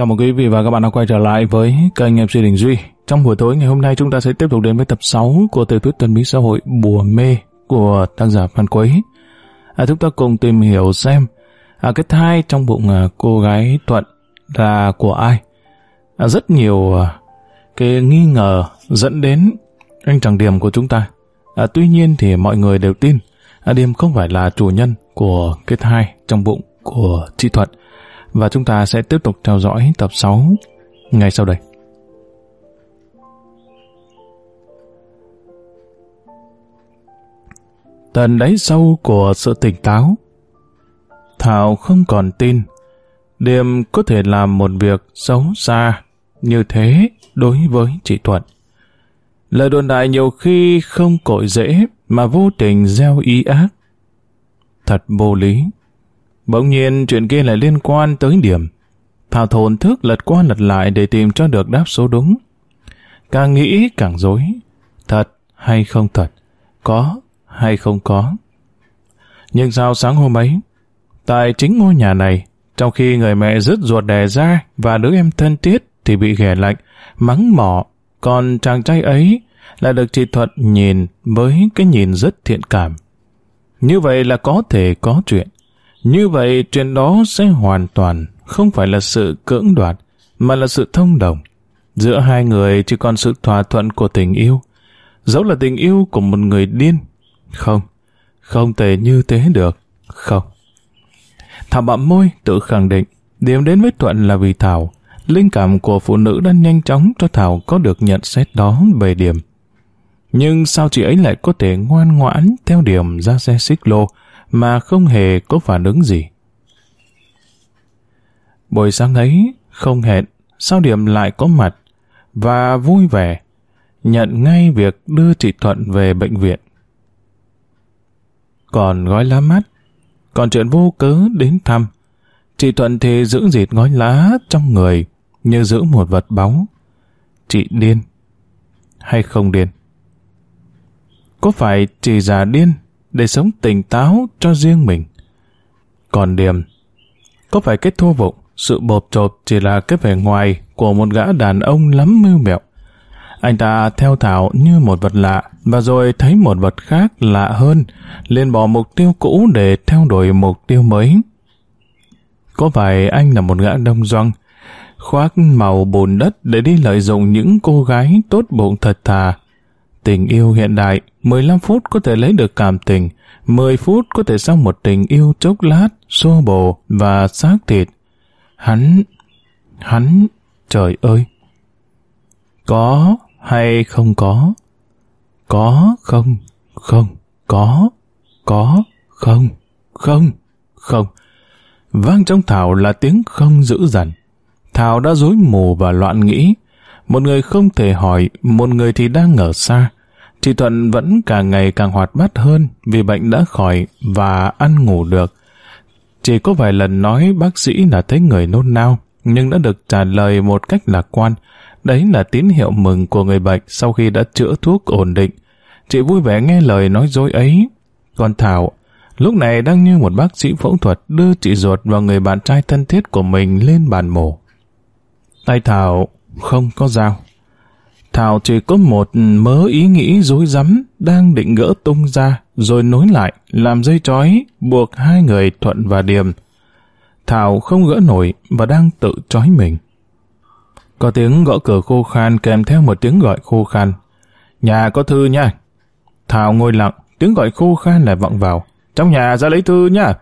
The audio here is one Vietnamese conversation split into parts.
Chào mừng quý vị và các bạn đã quay trở lại với kênh MC Đình Duy. Trong buổi tối ngày hôm nay chúng ta sẽ tiếp tục đến với tập 6 của tiểu thuyết tâm bí xã hội Bùa Mê của tác giả Phan Quế. À, chúng ta cùng tìm hiểu xem à, cái thai trong bụng à, cô gái Thuận là của ai. À, rất nhiều à, cái nghi ngờ dẫn đến anh chàng Điểm của chúng ta. À, tuy nhiên thì mọi người đều tin à, Điểm không phải là chủ nhân của cái thai trong bụng của chị Thuận và chúng ta sẽ tiếp tục theo dõi tập 6 ngay sau đây. Tần đáy sâu của sự tỉnh táo Thảo không còn tin Điềm có thể làm một việc xấu xa như thế đối với chị Thuận. Lời đồn đại nhiều khi không cội dễ mà vô tình gieo ý ác. Thật vô lý. Bỗng nhiên chuyện kia lại liên quan tới điểm. Thảo thồn thức lật qua lật lại để tìm cho được đáp số đúng. Càng nghĩ càng dối. Thật hay không thật? Có hay không có? Nhưng sao sáng hôm ấy, tại chính ngôi nhà này, trong khi người mẹ rứt ruột đẻ ra và đứa em thân thiết thì bị ghẻ lạnh, mắng mỏ, còn chàng trai ấy lại được chị Thuận nhìn với cái nhìn rất thiện cảm. Như vậy là có thể có chuyện. Như vậy chuyện đó sẽ hoàn toàn không phải là sự cưỡng đoạt, mà là sự thông đồng. Giữa hai người chỉ còn sự thỏa thuận của tình yêu. Dẫu là tình yêu của một người điên. Không, không thể như thế được. Không. Thảo bạm môi tự khẳng định điểm đến với Thuận là vì Thảo. Linh cảm của phụ nữ đã nhanh chóng cho Thảo có được nhận xét đó về điểm. Nhưng sao chị ấy lại có thể ngoan ngoãn theo điểm ra xe xích lô, mà không hề có phản ứng gì. Buổi sáng ấy, không hẹn, sao điểm lại có mặt, và vui vẻ, nhận ngay việc đưa chị Thuận về bệnh viện. Còn gói lá mắt, còn chuyện vô cớ đến thăm, chị Thuận thì giữ dịt gói lá trong người, như giữ một vật báu. Chị điên, hay không điên? Có phải chị già điên để sống tỉnh táo cho riêng mình. Còn Điềm, có phải cái thua vụng, sự bột chộp chỉ là cái vẻ ngoài của một gã đàn ông lắm mưu mẹo. Anh ta theo Thảo như một vật lạ, và rồi thấy một vật khác lạ hơn, liền bỏ mục tiêu cũ để theo đuổi mục tiêu mới. Có phải anh là một gã đông doanh, khoác màu bùn đất để đi lợi dụng những cô gái tốt bụng thật thà, Tình yêu hiện đại, 15 phút có thể lấy được cảm tình, 10 phút có thể xong một tình yêu chốc lát, xô bồ và xác thịt. Hắn, hắn, trời ơi! Có hay không có? Có không? Không. Có. Có. Không. Không. Không. Vang trong Thảo là tiếng không dữ dằn. Thảo đã rối mù và loạn nghĩ. Một người không thể hỏi, một người thì đang ở xa. Chị Thuận vẫn càng ngày càng hoạt bát hơn vì bệnh đã khỏi và ăn ngủ được. Chỉ có vài lần nói bác sĩ là thấy người nôn nao, nhưng đã được trả lời một cách lạc quan. Đấy là tín hiệu mừng của người bệnh sau khi đã chữa thuốc ổn định. Chị vui vẻ nghe lời nói dối ấy. Còn Thảo, lúc này đang như một bác sĩ phẫu thuật đưa chị ruột và người bạn trai thân thiết của mình lên bàn mổ. Tay Thảo không có dao. Thảo chỉ có một mớ ý nghĩ dối rắm đang định gỡ tung ra rồi nối lại làm dây trói buộc hai người Thuận và Điềm. Thảo không gỡ nổi và đang tự trói mình. Có tiếng gõ cửa khô khan kèm theo một tiếng gọi khô khan. Nhà có thư nha. Thảo ngồi lặng, tiếng gọi khô khan lại vọng vào. Trong nhà ra lấy thư nha.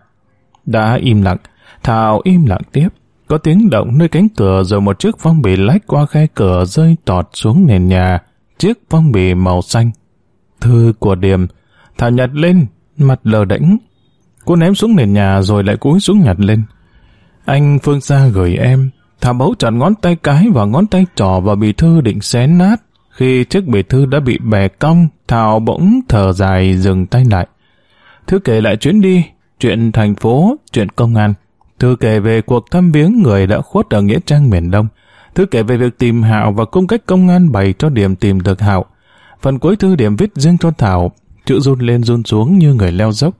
Đã im lặng, Thảo im lặng tiếp. Có tiếng động nơi cánh cửa rồi một chiếc phong bì lách qua khe cửa rơi tọt xuống nền nhà. Chiếc phong bì màu xanh. Thư của Điềm. Thảo nhặt lên, mặt lờ đễnh. Cô ném xuống nền nhà rồi lại cúi xuống nhặt lên. Anh Phương Sa gửi em. Thảo bấu chặt ngón tay cái và ngón tay trỏ vào bì thư định xé nát. Khi chiếc bì thư đã bị bẻ cong, Thảo bỗng thở dài dừng tay lại. Thư kể lại chuyến đi, chuyện thành phố, chuyện công an. Thư kể về cuộc thăm viếng người đã khuất ở Nghĩa Trang miền Đông. Thư kể về việc tìm Hạo và cung cách công an bày cho điểm tìm được Hạo. Phần cuối thư điểm viết riêng cho Thảo, chữ run lên run xuống như người leo dốc.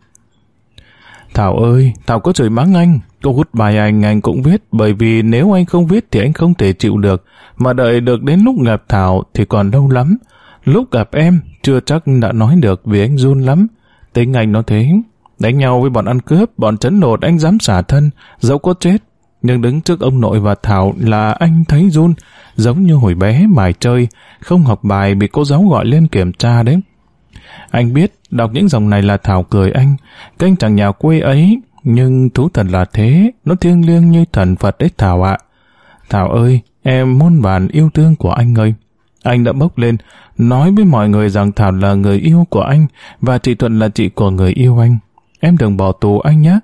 Thảo ơi, Thảo có chửi mắng anh. Cô hút bài anh, anh cũng viết, bởi vì nếu anh không viết thì anh không thể chịu được. Mà đợi được đến lúc gặp Thảo thì còn lâu lắm. Lúc gặp em, chưa chắc đã nói được vì anh run lắm. Tính anh nó thế. Đánh nhau với bọn ăn cướp, bọn chấn lột anh dám xả thân, dẫu có chết. Nhưng đứng trước ông nội và Thảo là anh thấy run, giống như hồi bé mải chơi, không học bài bị cô giáo gọi lên kiểm tra đấy. Anh biết, đọc những dòng này là Thảo cười anh, kênh chàng nhà quê ấy, nhưng thú thật là thế, nó thiêng liêng như thần Phật đấy Thảo ạ. Thảo ơi, em muôn vàn yêu thương của anh ơi. Anh đã bốc lên, nói với mọi người rằng Thảo là người yêu của anh và chị Thuận là chị của người yêu anh. Em đừng bỏ tù anh nhé.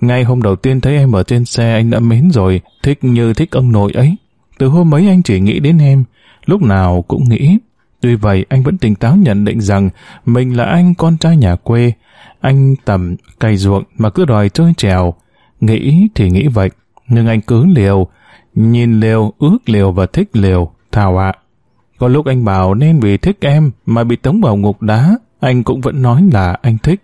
Ngay hôm đầu tiên thấy em ở trên xe anh đã mến rồi, thích như thích ông nội ấy. Từ hôm ấy anh chỉ nghĩ đến em, lúc nào cũng nghĩ. Tuy vậy anh vẫn tỉnh táo nhận định rằng mình là anh con trai nhà quê. Anh tầm cày ruộng mà cứ đòi chơi trèo. Nghĩ thì nghĩ vậy, nhưng anh cứ liều. Nhìn liều, ước liều và thích liều. Thảo ạ. Có lúc anh bảo nên vì thích em mà bị tống vào ngục đá, anh cũng vẫn nói là anh thích.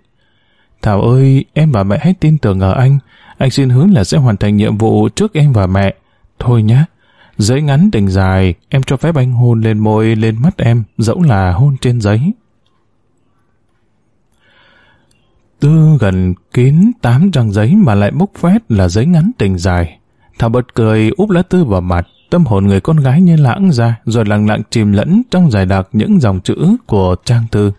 Thảo ơi, em và mẹ hãy tin tưởng ở anh. Anh xin hứa là sẽ hoàn thành nhiệm vụ trước em và mẹ. Thôi nhá, giấy ngắn tình dài, em cho phép anh hôn lên môi, lên mắt em, dẫu là hôn trên giấy. Tư gần kín tám trang giấy mà lại bốc phét là giấy ngắn tình dài. Thảo bật cười úp lá tư vào mặt, tâm hồn người con gái như lãng ra, rồi lặng lặng chìm lẫn trong dài đặc những dòng chữ của trang thư.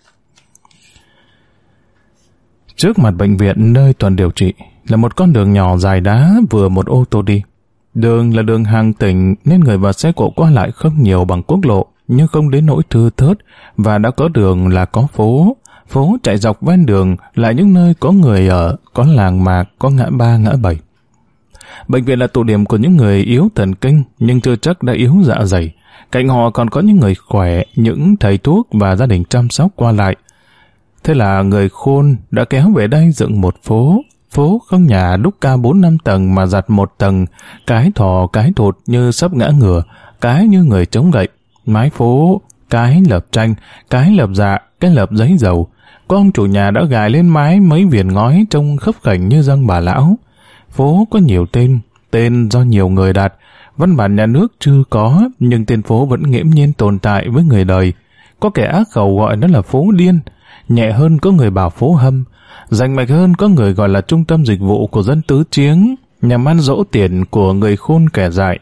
Trước mặt bệnh viện nơi tuần điều trị là một con đường nhỏ dài đá vừa một ô tô đi. Đường là đường hàng tỉnh nên người và xe cộ qua lại không nhiều bằng quốc lộ nhưng không đến nỗi thư thớt và đã có đường là có phố. Phố chạy dọc ven đường là những nơi có người ở, có làng mạc, có ngã ba ngã bảy. Bệnh viện là tụ điểm của những người yếu thần kinh nhưng chưa chắc đã yếu dạ dày. Cạnh họ còn có những người khỏe, những thầy thuốc và gia đình chăm sóc qua lại. Thế là người khôn đã kéo về đây dựng một phố. Phố không nhà đúc ca bốn năm tầng mà giặt một tầng, cái thò cái thụt như sắp ngã ngửa, cái như người chống gậy. Mái phố, cái lợp tranh, cái lợp dạ, cái lợp giấy dầu. Con chủ nhà đã gài lên mái mấy viền ngói trông khấp khảnh như dân bà lão. Phố có nhiều tên, tên do nhiều người đặt. Văn bản nhà nước chưa có, nhưng tên phố vẫn nghiễm nhiên tồn tại với người đời. Có kẻ ác khẩu gọi nó là phố điên, nhẹ hơn có người bảo phố hâm, rành mạch hơn có người gọi là trung tâm dịch vụ của dân tứ chiếng, nhằm ăn dỗ tiền của người khôn kẻ dại.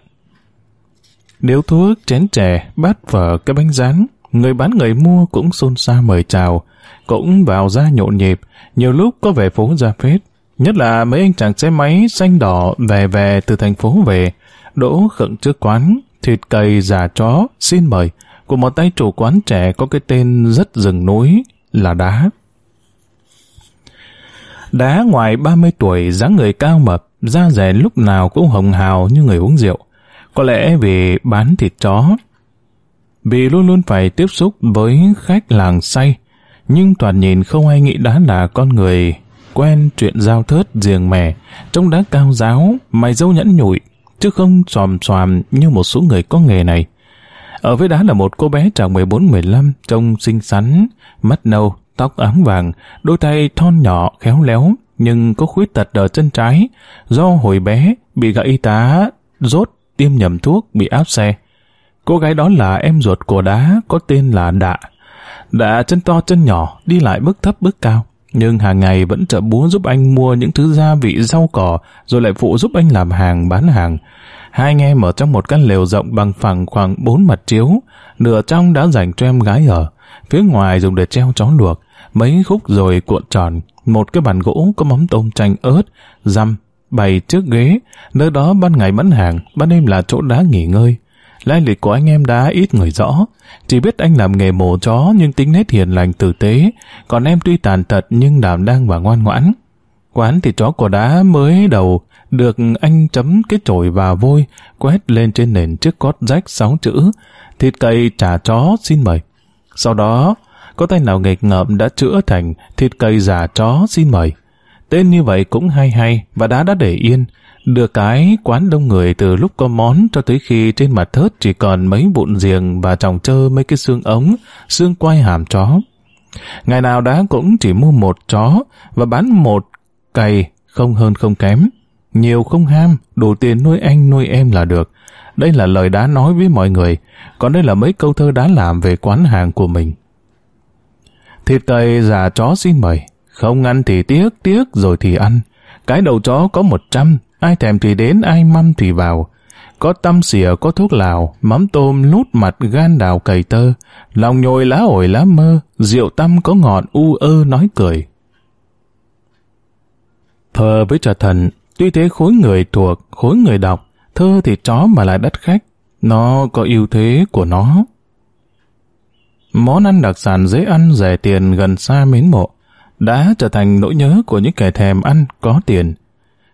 Điếu thuốc, chén chè, bát phở, cái bánh rán, người bán người mua cũng xôn xa mời chào, cũng vào ra nhộn nhịp, nhiều lúc có vẻ phố ra phết. Nhất là mấy anh chàng xe máy xanh đỏ về về từ thành phố về, đỗ khựng trước quán, thịt cầy giả chó, xin mời, của một tay chủ quán trẻ có cái tên rất rừng núi, là đá. Đá ngoài 30 tuổi, dáng người cao mập, da rẻ lúc nào cũng hồng hào như người uống rượu. Có lẽ vì bán thịt chó. Vì luôn luôn phải tiếp xúc với khách làng say, nhưng toàn nhìn không ai nghĩ đá là con người quen chuyện giao thớt riêng mè, trông đá cao giáo, mày dâu nhẫn nhụi, chứ không xòm xòm như một số người có nghề này. Ở với đá là một cô bé chàng 14-15, trông xinh xắn, mắt nâu, tóc ám vàng, đôi tay thon nhỏ, khéo léo, nhưng có khuyết tật ở chân trái, do hồi bé bị gã y tá rốt tiêm nhầm thuốc bị áp xe. Cô gái đó là em ruột của đá có tên là Đạ. Đạ chân to chân nhỏ, đi lại bước thấp bước cao, nhưng hàng ngày vẫn trợ búa giúp anh mua những thứ gia vị rau cỏ, rồi lại phụ giúp anh làm hàng bán hàng. Hai anh em ở trong một căn lều rộng bằng phẳng khoảng bốn mặt chiếu, nửa trong đã dành cho em gái ở. Phía ngoài dùng để treo chó luộc, mấy khúc rồi cuộn tròn, một cái bàn gỗ có mắm tôm chanh ớt, răm, bày trước ghế, nơi đó ban ngày bán hàng, ban đêm là chỗ đá nghỉ ngơi. Lai lịch của anh em đá ít người rõ, chỉ biết anh làm nghề mổ chó nhưng tính nét hiền lành tử tế, còn em tuy tàn tật nhưng đảm đang và ngoan ngoãn. Quán thịt chó của đá mới đầu được anh chấm cái chổi và vôi quét lên trên nền chiếc cót rách sáu chữ thịt cầy trả chó xin mời. Sau đó, có tay nào nghịch ngợm đã chữa thành thịt cầy giả chó xin mời. Tên như vậy cũng hay hay và đá đã để yên. Được cái quán đông người từ lúc có món cho tới khi trên mặt thớt chỉ còn mấy vụn giềng và tròng trơ mấy cái xương ống, xương quai hàm chó. Ngày nào đã cũng chỉ mua một chó và bán một cày không hơn không kém. Nhiều không ham, đủ tiền nuôi anh nuôi em là được. Đây là lời đã nói với mọi người, còn đây là mấy câu thơ đã làm về quán hàng của mình. Thịt cầy già chó xin mời, không ăn thì tiếc, tiếc rồi thì ăn. Cái đầu chó có một trăm, ai thèm thì đến, ai măm thì vào. Có tăm xỉa, có thuốc lào, mắm tôm, lút mặt, gan đào cầy tơ, lòng nhồi lá ổi lá mơ, rượu tăm có ngọt u ơ nói cười. Thơ với trà thần, tuy thế khối người thuộc, khối người đọc, thơ thì chó mà lại đắt khách, nó có ưu thế của nó. Món ăn đặc sản dễ ăn, rẻ tiền, gần xa mến mộ, đã trở thành nỗi nhớ của những kẻ thèm ăn có tiền.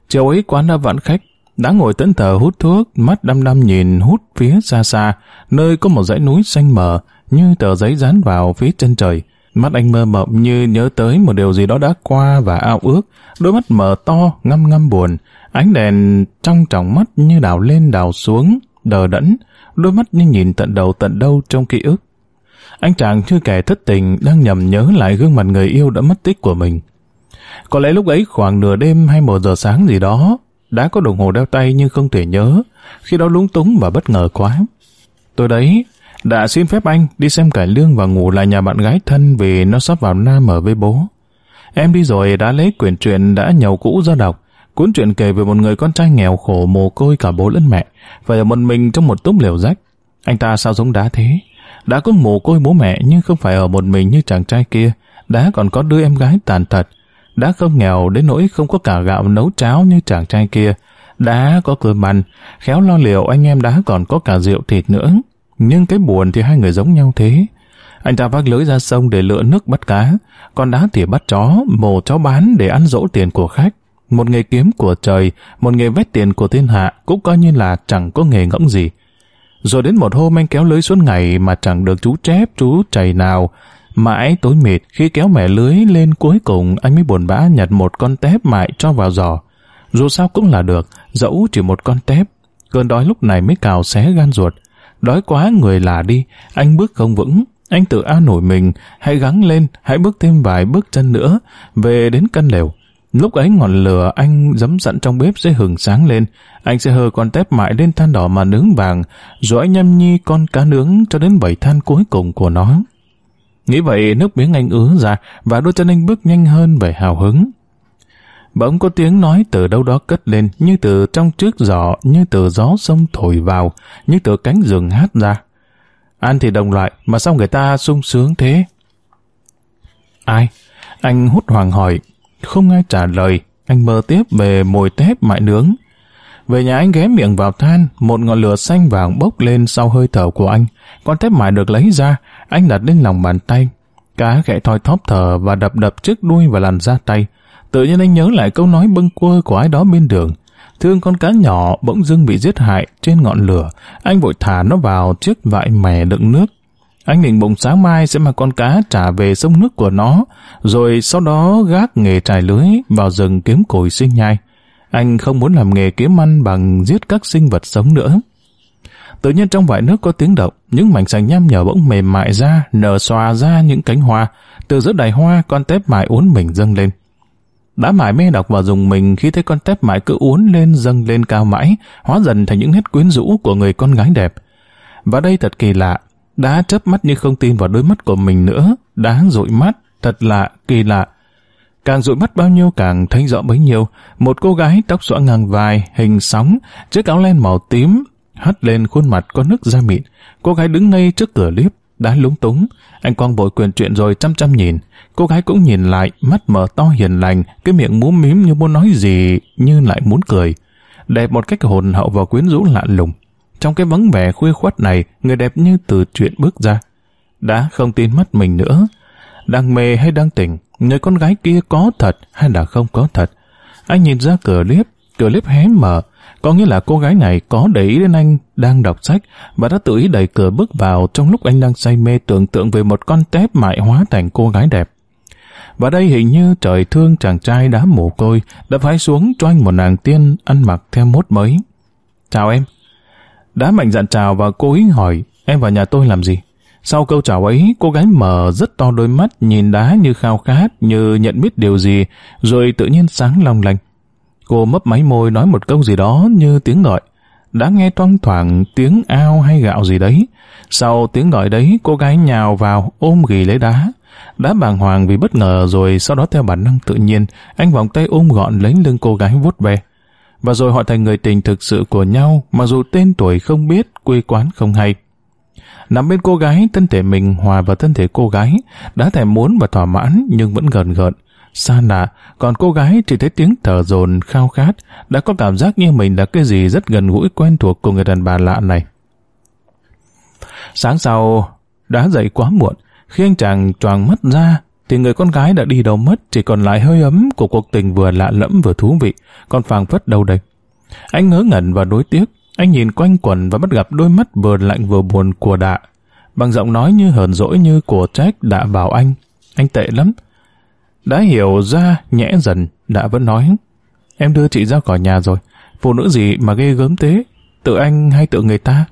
Chiều ấy quán đã vãn khách, đã ngồi tấn thờ hút thuốc, mắt đăm đăm nhìn hút phía xa xa, nơi có một dãy núi xanh mờ, như tờ giấy dán vào phía chân trời. Mắt anh mơ mộng như nhớ tới một điều gì đó đã qua và ao ước, đôi mắt mở to, ngăm ngăm buồn, ánh đèn trong tròng mắt như đào lên đào xuống, đờ đẫn, đôi mắt như nhìn tận đầu tận đâu trong ký ức. Anh chàng chưa kể thất tình đang nhầm nhớ lại gương mặt người yêu đã mất tích của mình. Có lẽ lúc ấy khoảng nửa đêm hay một giờ sáng gì đó, đã có đồng hồ đeo tay nhưng không thể nhớ, khi đó lúng túng và bất ngờ quá. Tôi đấy, đã xin phép anh đi xem cải lương và ngủ lại nhà bạn gái thân vì nó sắp vào Nam ở với bố. Em đi rồi đã lấy quyển truyện đã nhầu cũ ra đọc, cuốn truyện kể về một người con trai nghèo khổ mồ côi cả bố lẫn mẹ, phải ở một mình trong một túp liều rách. Anh ta sao giống đá thế? Đã có mồ côi bố mẹ nhưng không phải ở một mình như chàng trai kia, đã còn có đứa em gái tàn tật, đã không nghèo đến nỗi không có cả gạo nấu cháo như chàng trai kia, đã có cơm ăn, khéo lo liệu anh em đã còn có cả rượu thịt nữa. Nhưng cái buồn thì hai người giống nhau thế. Anh ta vác lưới ra sông để lựa nước bắt cá, còn đá thì bắt chó, mổ chó bán để ăn dỗ tiền của khách. Một nghề kiếm của trời, một nghề vét tiền của thiên hạ cũng coi như là chẳng có nghề ngỗng gì. Rồi đến một hôm anh kéo lưới suốt ngày mà chẳng được chú chép, chú chày nào. Mãi tối mịt khi kéo mẻ lưới lên cuối cùng anh mới buồn bã nhặt một con tép mại cho vào giò. Dù sao cũng là được, dẫu chỉ một con tép. Cơn đói lúc này mới cào xé gan ruột. Đói quá người là đi, anh bước không vững. Anh tự an nổi mình, hãy gắng lên, hãy bước thêm vài bước chân nữa, về đến căn lều. Lúc ấy ngọn lửa anh dấm dặn trong bếp sẽ hừng sáng lên, anh sẽ hơ con tép mại lên than đỏ mà nướng vàng, rồi anh nhâm nhi con cá nướng cho đến bảy than cuối cùng của nó. Nghĩ vậy nước miếng anh ứa ra và đôi chân anh bước nhanh hơn về hào hứng. Bỗng có tiếng nói từ đâu đó cất lên như từ trong trước giỏ, như từ gió sông thổi vào, như từ cánh rừng hát ra. Ăn thì đồng loại, mà sao người ta sung sướng thế? Ai? Anh hút hoàng hỏi. Không ai trả lời, anh mơ tiếp về mồi tép mại nướng. Về nhà anh ghé miệng vào than, một ngọn lửa xanh vàng bốc lên sau hơi thở của anh. Con tép mại được lấy ra, anh đặt lên lòng bàn tay. Cá khẽ thoi thóp thở và đập đập trước đuôi và làn da tay. Tự nhiên anh nhớ lại câu nói bâng quơ của ai đó bên đường. Thương con cá nhỏ bỗng dưng bị giết hại trên ngọn lửa. Anh vội thả nó vào chiếc vại mè đựng nước. Anh định bụng sáng mai sẽ mang con cá trả về sông nước của nó, rồi sau đó gác nghề trải lưới vào rừng kiếm củi sinh nhai. Anh không muốn làm nghề kiếm ăn bằng giết các sinh vật sống nữa. Tự nhiên trong vại nước có tiếng động, những mảnh sành nham nhở bỗng mềm mại ra, nở xòa ra những cánh hoa. Từ giữa đài hoa, con tép mại uốn mình dâng lên. Đã mải mê đọc và dùng mình khi thấy con tép mãi cứ uốn lên dâng lên cao mãi, hóa dần thành những nét quyến rũ của người con gái đẹp. Và đây thật kỳ lạ, đã chớp mắt như không tin vào đôi mắt của mình nữa, đã dụi mắt, thật lạ, kỳ lạ. Càng dụi mắt bao nhiêu càng thấy rõ bấy nhiêu, một cô gái tóc xõa ngang vai, hình sóng, chiếc áo len màu tím, hất lên khuôn mặt có nước da mịn. Cô gái đứng ngay trước cửa liếp, đã lúng túng. Anh quang bội quyền chuyện rồi chăm chăm nhìn. Cô gái cũng nhìn lại, mắt mở to hiền lành, cái miệng múm mím như muốn nói gì, như lại muốn cười. Đẹp một cách hồn hậu và quyến rũ lạ lùng. Trong cái vắng vẻ khuya khuất này, người đẹp như từ chuyện bước ra. Đã không tin mắt mình nữa. Đang mê hay đang tỉnh, người con gái kia có thật hay là không có thật. Anh nhìn ra cửa liếp, cửa liếp hé mở, có nghĩa là cô gái này có để ý đến anh đang đọc sách và đã tự ý đẩy cửa bước vào trong lúc anh đang say mê tưởng tượng về một con tép mại hóa thành cô gái đẹp. Và đây hình như trời thương chàng trai đã mồ côi đã phái xuống cho anh một nàng tiên ăn mặc theo mốt mới. Chào em. Đã mạnh dạn chào và cô ý hỏi em vào nhà tôi làm gì? Sau câu chào ấy, cô gái mở rất to đôi mắt nhìn đá như khao khát, như nhận biết điều gì, rồi tự nhiên sáng long lanh. Cô mấp máy môi nói một câu gì đó như tiếng gọi. Đã nghe toang thoảng tiếng ao hay gạo gì đấy. Sau tiếng gọi đấy, cô gái nhào vào, ôm ghì lấy đá. Đá bàng hoàng vì bất ngờ rồi sau đó theo bản năng tự nhiên, anh vòng tay ôm gọn lấy lưng cô gái vuốt ve. Và rồi họ thành người tình thực sự của nhau, mà dù tên tuổi không biết, quê quán không hay. Nằm bên cô gái, thân thể mình hòa vào thân thể cô gái, đã thèm muốn và thỏa mãn nhưng vẫn gần gợn xa lạ, còn cô gái chỉ thấy tiếng thở dồn khao khát, đã có cảm giác như mình là cái gì rất gần gũi quen thuộc của người đàn bà lạ này. Sáng sau, đã dậy quá muộn, khi anh chàng choàng mắt ra, thì người con gái đã đi đâu mất, chỉ còn lại hơi ấm của cuộc tình vừa lạ lẫm vừa thú vị, còn phàng phất đâu đây. Anh ngớ ngẩn và đối tiếc, anh nhìn quanh quần và bắt gặp đôi mắt vừa lạnh vừa buồn của đạ. Bằng giọng nói như hờn dỗi như của trách đạ bảo anh. Anh tệ lắm, đã hiểu ra nhẽ dần, đã vẫn nói. Em đưa chị ra khỏi nhà rồi. Phụ nữ gì mà ghê gớm thế? Tự anh hay tự người ta?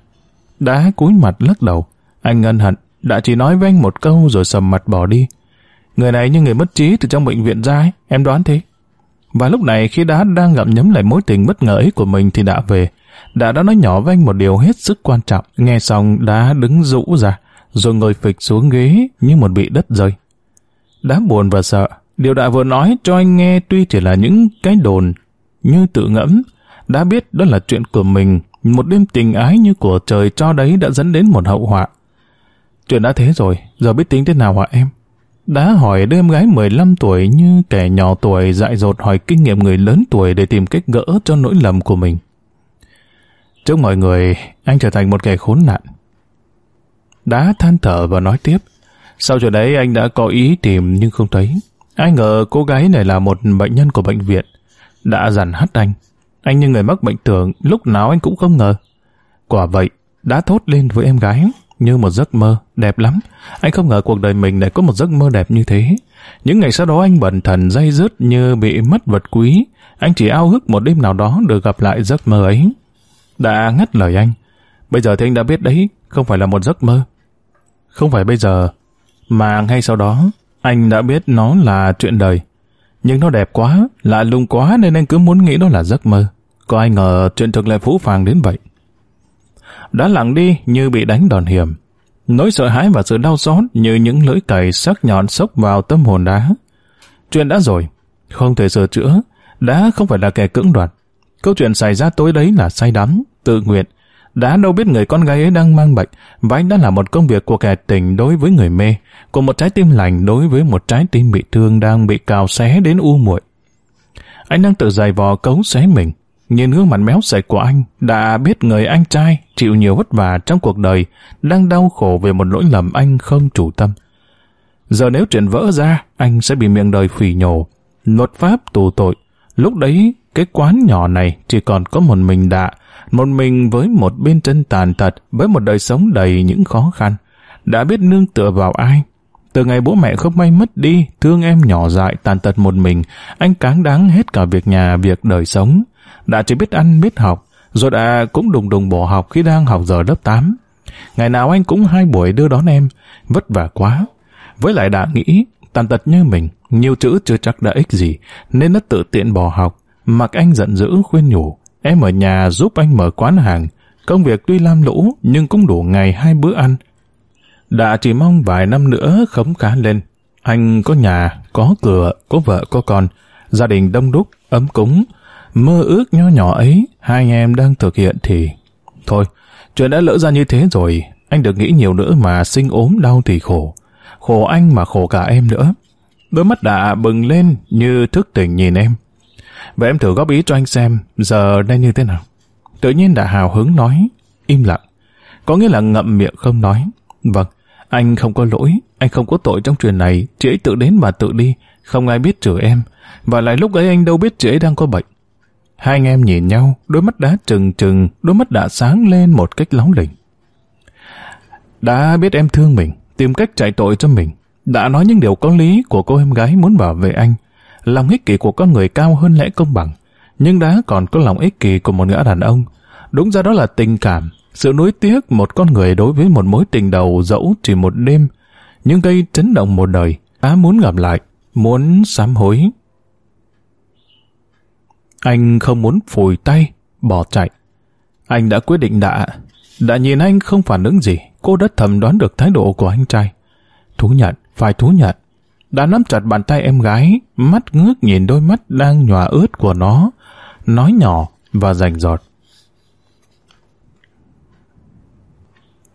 Đã cúi mặt lắc đầu. Anh ân hận, đã chỉ nói với anh một câu rồi sầm mặt bỏ đi. Người này như người mất trí từ trong bệnh viện ra ấy, em đoán thế. Và lúc này khi đã đang ngậm nhấm lại mối tình bất ngờ ấy của mình thì đã về. Đã đã nói nhỏ với anh một điều hết sức quan trọng. Nghe xong đã đứng rũ ra, rồi ngồi phịch xuống ghế như một bị đất rơi. Đã buồn và sợ, Điều đã vừa nói cho anh nghe tuy chỉ là những cái đồn như tự ngẫm, đã biết đó là chuyện của mình, một đêm tình ái như của trời cho đấy đã dẫn đến một hậu họa. Chuyện đã thế rồi, giờ biết tính thế nào hả em? Đã hỏi đứa em gái 15 tuổi như kẻ nhỏ tuổi dại dột hỏi kinh nghiệm người lớn tuổi để tìm cách gỡ cho nỗi lầm của mình. Trước mọi người, anh trở thành một kẻ khốn nạn. Đã than thở và nói tiếp. Sau chỗ đấy anh đã có ý tìm nhưng không thấy. Ai ngờ cô gái này là một bệnh nhân của bệnh viện. Đã dằn hắt anh. Anh như người mắc bệnh tưởng, lúc nào anh cũng không ngờ. Quả vậy, đã thốt lên với em gái, như một giấc mơ, đẹp lắm. Anh không ngờ cuộc đời mình lại có một giấc mơ đẹp như thế. Những ngày sau đó anh bẩn thần dây dứt như bị mất vật quý. Anh chỉ ao ước một đêm nào đó được gặp lại giấc mơ ấy. Đã ngắt lời anh. Bây giờ thì anh đã biết đấy, không phải là một giấc mơ. Không phải bây giờ, mà ngay sau đó anh đã biết nó là chuyện đời. Nhưng nó đẹp quá, lạ lùng quá nên anh cứ muốn nghĩ đó là giấc mơ. Có ai ngờ chuyện thực lại phũ phàng đến vậy. Đã lặng đi như bị đánh đòn hiểm. Nỗi sợ hãi và sự đau xót như những lưỡi cày sắc nhọn sốc vào tâm hồn đá. Chuyện đã rồi, không thể sửa chữa, đã không phải là kẻ cưỡng đoạt. Câu chuyện xảy ra tối đấy là say đắm, tự nguyện, đã đâu biết người con gái ấy đang mang bệnh, và anh đã là một công việc của kẻ tình đối với người mê, của một trái tim lành đối với một trái tim bị thương đang bị cào xé đến u muội. Anh đang tự giày vò cấu xé mình, nhìn gương mặt méo sạch của anh, đã biết người anh trai chịu nhiều vất vả trong cuộc đời, đang đau khổ về một lỗi lầm anh không chủ tâm. Giờ nếu chuyện vỡ ra, anh sẽ bị miệng đời phỉ nhổ, luật pháp tù tội. Lúc đấy, cái quán nhỏ này chỉ còn có một mình đạ, một mình với một bên chân tàn tật, với một đời sống đầy những khó khăn. Đã biết nương tựa vào ai? Từ ngày bố mẹ không may mất đi, thương em nhỏ dại, tàn tật một mình, anh cáng đáng hết cả việc nhà, việc đời sống. Đã chỉ biết ăn, biết học, rồi đã cũng đùng đùng bỏ học khi đang học giờ lớp 8. Ngày nào anh cũng hai buổi đưa đón em, vất vả quá. Với lại đã nghĩ, tàn tật như mình, nhiều chữ chưa chắc đã ích gì, nên nó tự tiện bỏ học, mặc anh giận dữ khuyên nhủ. Em ở nhà giúp anh mở quán hàng. Công việc tuy lam lũ nhưng cũng đủ ngày hai bữa ăn. Đã chỉ mong vài năm nữa khấm khá lên. Anh có nhà, có cửa, có vợ, có con. Gia đình đông đúc, ấm cúng. Mơ ước nho nhỏ ấy, hai anh em đang thực hiện thì... Thôi, chuyện đã lỡ ra như thế rồi. Anh được nghĩ nhiều nữa mà sinh ốm đau thì khổ. Khổ anh mà khổ cả em nữa. Đôi mắt đã bừng lên như thức tỉnh nhìn em. Vậy em thử góp ý cho anh xem giờ nên như thế nào. Tự nhiên đã hào hứng nói, im lặng. Có nghĩa là ngậm miệng không nói. Vâng, anh không có lỗi, anh không có tội trong chuyện này, chị ấy tự đến và tự đi, không ai biết trừ em. Và lại lúc ấy anh đâu biết chị ấy đang có bệnh. Hai anh em nhìn nhau, đôi mắt đã trừng trừng, đôi mắt đã sáng lên một cách lóng lỉnh. Đã biết em thương mình, tìm cách chạy tội cho mình, đã nói những điều có lý của cô em gái muốn bảo vệ anh, lòng ích kỷ của con người cao hơn lẽ công bằng, nhưng đã còn có lòng ích kỷ của một gã đàn ông. Đúng ra đó là tình cảm, sự nuối tiếc một con người đối với một mối tình đầu dẫu chỉ một đêm, nhưng gây chấn động một đời. Á muốn gặp lại, muốn sám hối. Anh không muốn phủi tay, bỏ chạy. Anh đã quyết định đã. Đã nhìn anh không phản ứng gì, cô đã thầm đoán được thái độ của anh trai. Thú nhận, phải thú nhận. Đã nắm chặt bàn tay em gái, mắt ngước nhìn đôi mắt đang nhòa ướt của nó, nói nhỏ và rành giọt.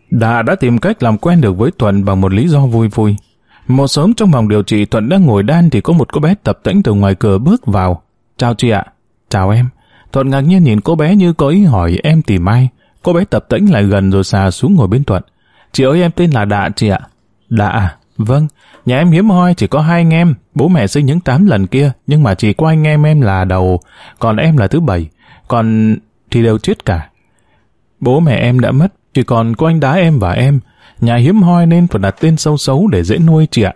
Đà đã tìm cách làm quen được với Thuận bằng một lý do vui vui. Một sớm trong phòng điều trị Thuận đang ngồi đan thì có một cô bé tập tĩnh từ ngoài cửa bước vào. Chào chị ạ. Chào em. Thuận ngạc nhiên nhìn cô bé như có ý hỏi em tìm ai. Cô bé tập tĩnh lại gần rồi xà xuống ngồi bên Thuận. Chị ơi em tên là Đạ chị ạ. Đạ à? Vâng. Nhà em hiếm hoi chỉ có hai anh em. Bố mẹ sinh những tám lần kia nhưng mà chỉ có anh em em là đầu còn em là thứ bảy. Còn thì đều chết cả. Bố mẹ em đã mất chỉ còn có anh đá em và em. Nhà hiếm hoi nên phải đặt tên sâu xấu để dễ nuôi chị ạ.